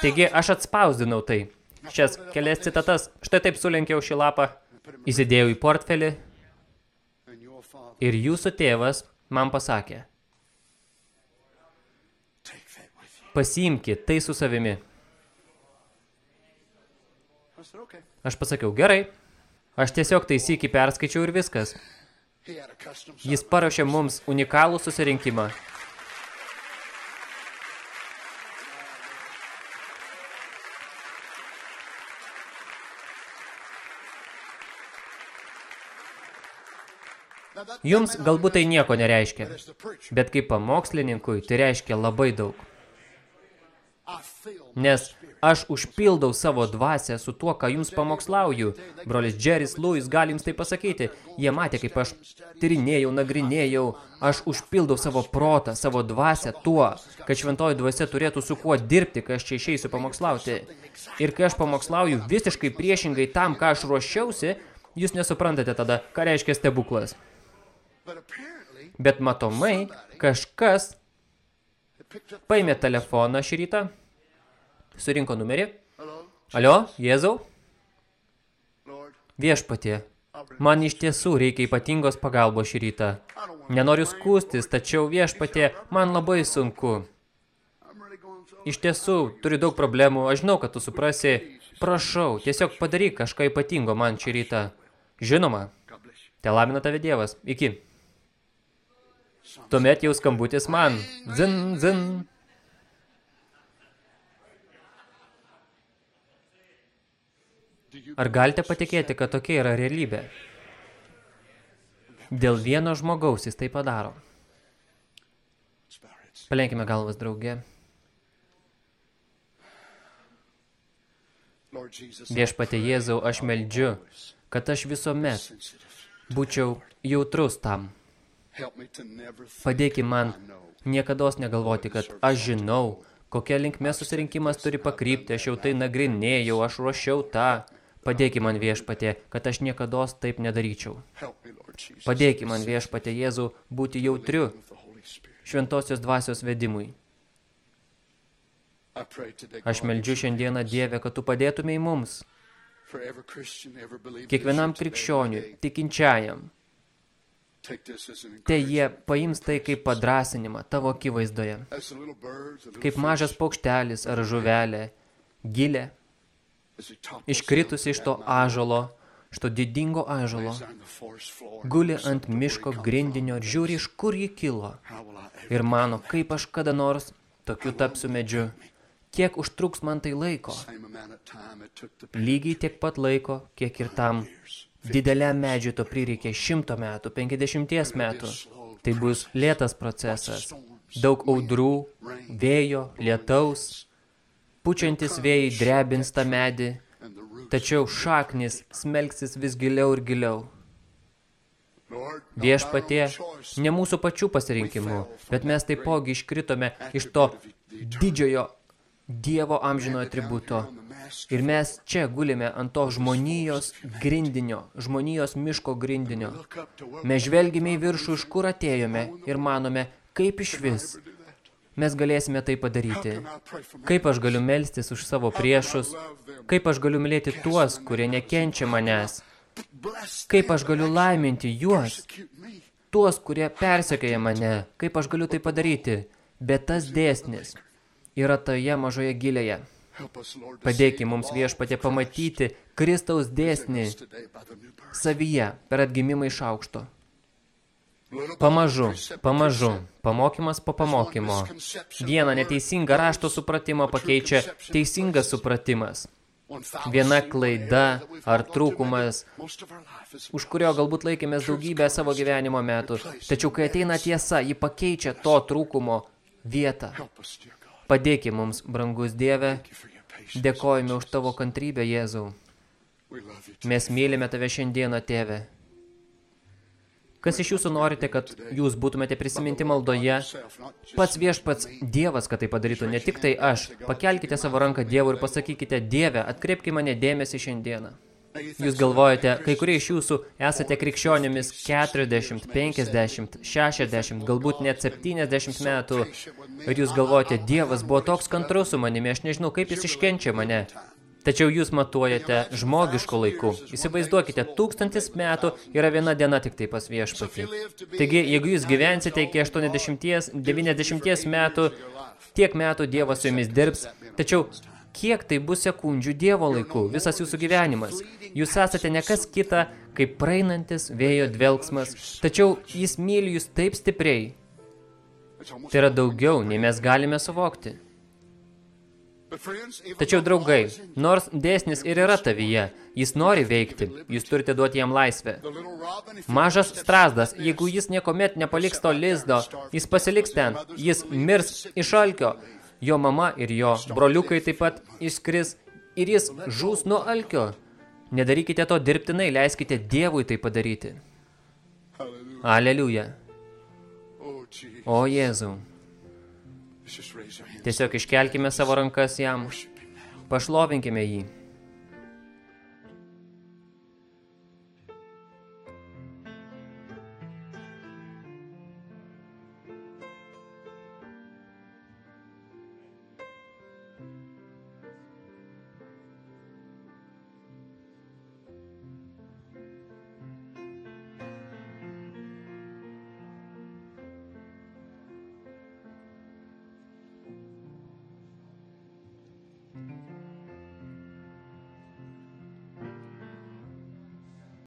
Taigi aš atspausdinau tai. Šias kelias citatas, štai taip sulenkiau šį lapą, įsidėjau į portfelį ir jūsų tėvas man pasakė, pasiimkit tai su savimi. Aš pasakiau, gerai. Aš tiesiog taisykį perskaičiau ir viskas. Jis paruošė mums unikalų susirinkimą. Jums galbūt tai nieko nereiškia, bet kaip pamokslininkui tai reiškia labai daug. Nes aš užpildau savo dvasę su tuo, ką jums pamokslauju. Brolis Džeris Louis gali jums tai pasakyti. Jie matė, kaip aš tyrinėjau, nagrinėjau. Aš užpildau savo protą, savo dvasę tuo, kad šventoji dvasia turėtų su kuo dirbti, kai aš čia išeisiu pamokslauti. Ir kai aš pamokslauju visiškai priešingai tam, ką aš ruošiausi, jūs nesuprantate tada, ką reiškia stebuklas. Bet matomai, kažkas paėmė telefoną šį rytą, surinko numerį. Alio, Jėzau, viešpatie, man iš tiesų reikia ypatingos pagalbos šį rytą. Nenoriu skūstis, tačiau viešpatie, man labai sunku. Iš tiesų, turiu daug problemų, aš žinau, kad tu suprasi. Prašau, tiesiog padaryk kažką ypatingo man šį rytą. Žinoma, te lamina tave Dievas. Iki. Tuomet jau skambutis man. Zin, zin. Ar galite patikėti, kad tokia yra realybė? Dėl vieno žmogaus jis tai padaro. Palenkime galvas, draugė. Viešpatė Jėzau, aš meldžiu, kad aš visuomet būčiau jautrus tam. Padėki man niekados negalvoti, kad aš žinau, kokia linkme susirinkimas turi pakrypti, aš jau tai nagrinėjau, aš ruošiau tą. Padėki man viešpatė, kad aš niekados taip nedaryčiau. Padėki man viešpatė Jėzų būti jautriu šventosios dvasios vedimui. Aš meldžiu šiandieną Dievę, kad tu padėtumei mums, kiekvienam krikščioniui, tikinčiajam. Te jie paims tai kaip padrasinimą tavo akivaizdoje, kaip mažas paukštelis ar žuvelė, gilė, iškritusi iš to ažalo, iš to didingo ažalo, guli ant miško grindinio ir žiūri, iš kur ji kilo. Ir mano, kaip aš kada nors tokiu tapsiu medžiu. Kiek užtruks man tai laiko? Lygiai tiek pat laiko, kiek ir tam dideliam medžiui to prireikė šimto metų, penkidešimties metų. Tai bus lėtas procesas. Daug audrų, vėjo, lietaus, pučiantis vėjai drebins tą medį, tačiau šaknis smelksis vis giliau ir giliau. Viešpatie, ne mūsų pačių pasirinkimu, bet mes taipogi iškritome iš to didžiojo Dievo amžino atributo. Ir mes čia gulime ant to žmonijos grindinio, žmonijos miško grindinio. Mes žvelgime į viršų, iš kur atėjome ir manome, kaip iš vis mes galėsime tai padaryti. Kaip aš galiu melstis už savo priešus, kaip aš galiu mylėti tuos, kurie nekenčia manęs, kaip aš galiu laiminti juos, tuos, kurie persekioja mane, kaip aš galiu tai padaryti. Bet tas dėsnis yra toje mažoje gilėje. Padėki mums viešpatė pamatyti Kristaus dėsnį savyje per atgimimą iš aukšto. Pamažu, pamažu, pamokymas po pamokymo. Vieną neteisingą rašto supratimą pakeičia teisingas supratimas. Viena klaida ar trūkumas, už kurio galbūt laikėmės daugybę savo gyvenimo metų. Tačiau, kai ateina tiesa, ji pakeičia to trūkumo vietą. Padėki mums, brangus Dieve, dėkojame už tavo kantrybę, Jėzau. Mes mylime tave šiandieną, tėve. Kas iš jūsų norite, kad jūs būtumėte prisiminti maldoje? Pats viešpats Dievas, kad tai padarytų, ne tik tai aš. Pakelkite savo ranką Dievui ir pasakykite, Dieve, atkreipkite mane dėmesį šiandieną. Jūs galvojate, kai kurie iš jūsų esate krikščionėmis 40, 50, 60, galbūt net 70 metų. Ir jūs galvojate, Dievas buvo toks kantrus su manimi, aš nežinau, kaip jis iškenčia mane. Tačiau jūs matuojate žmogiško laiku. Įsivaizduokite, tūkstantis metų yra viena diena tik tai pas viešpatį. Taigi, jeigu jūs gyvensite iki 80, 90 metų, tiek metų Dievas su jumis dirbs, tačiau kiek tai bus sekundžių Dievo laiku, visas jūsų gyvenimas. Jūs esate ne kas kita, kaip praeinantis vėjo dvelgsmas, tačiau jis myli jūs taip stipriai. Tai yra daugiau, nei mes galime suvokti. Tačiau, draugai, nors dėsnis ir yra tavyje, jis nori veikti, jūs turite duoti jam laisvę. Mažas strazdas, jeigu jis niekuomet nepaliks to lizdo, jis pasiliks ten, jis mirs iš alkio. Jo mama ir jo broliukai taip pat išskris ir jis žūs nuo alkio. Nedarykite to dirbtinai, leiskite Dievui tai padaryti. Aleliuja. Oh. O Jėzau. Tiesiog iškelkime savo rankas jam, pašlovinkime jį.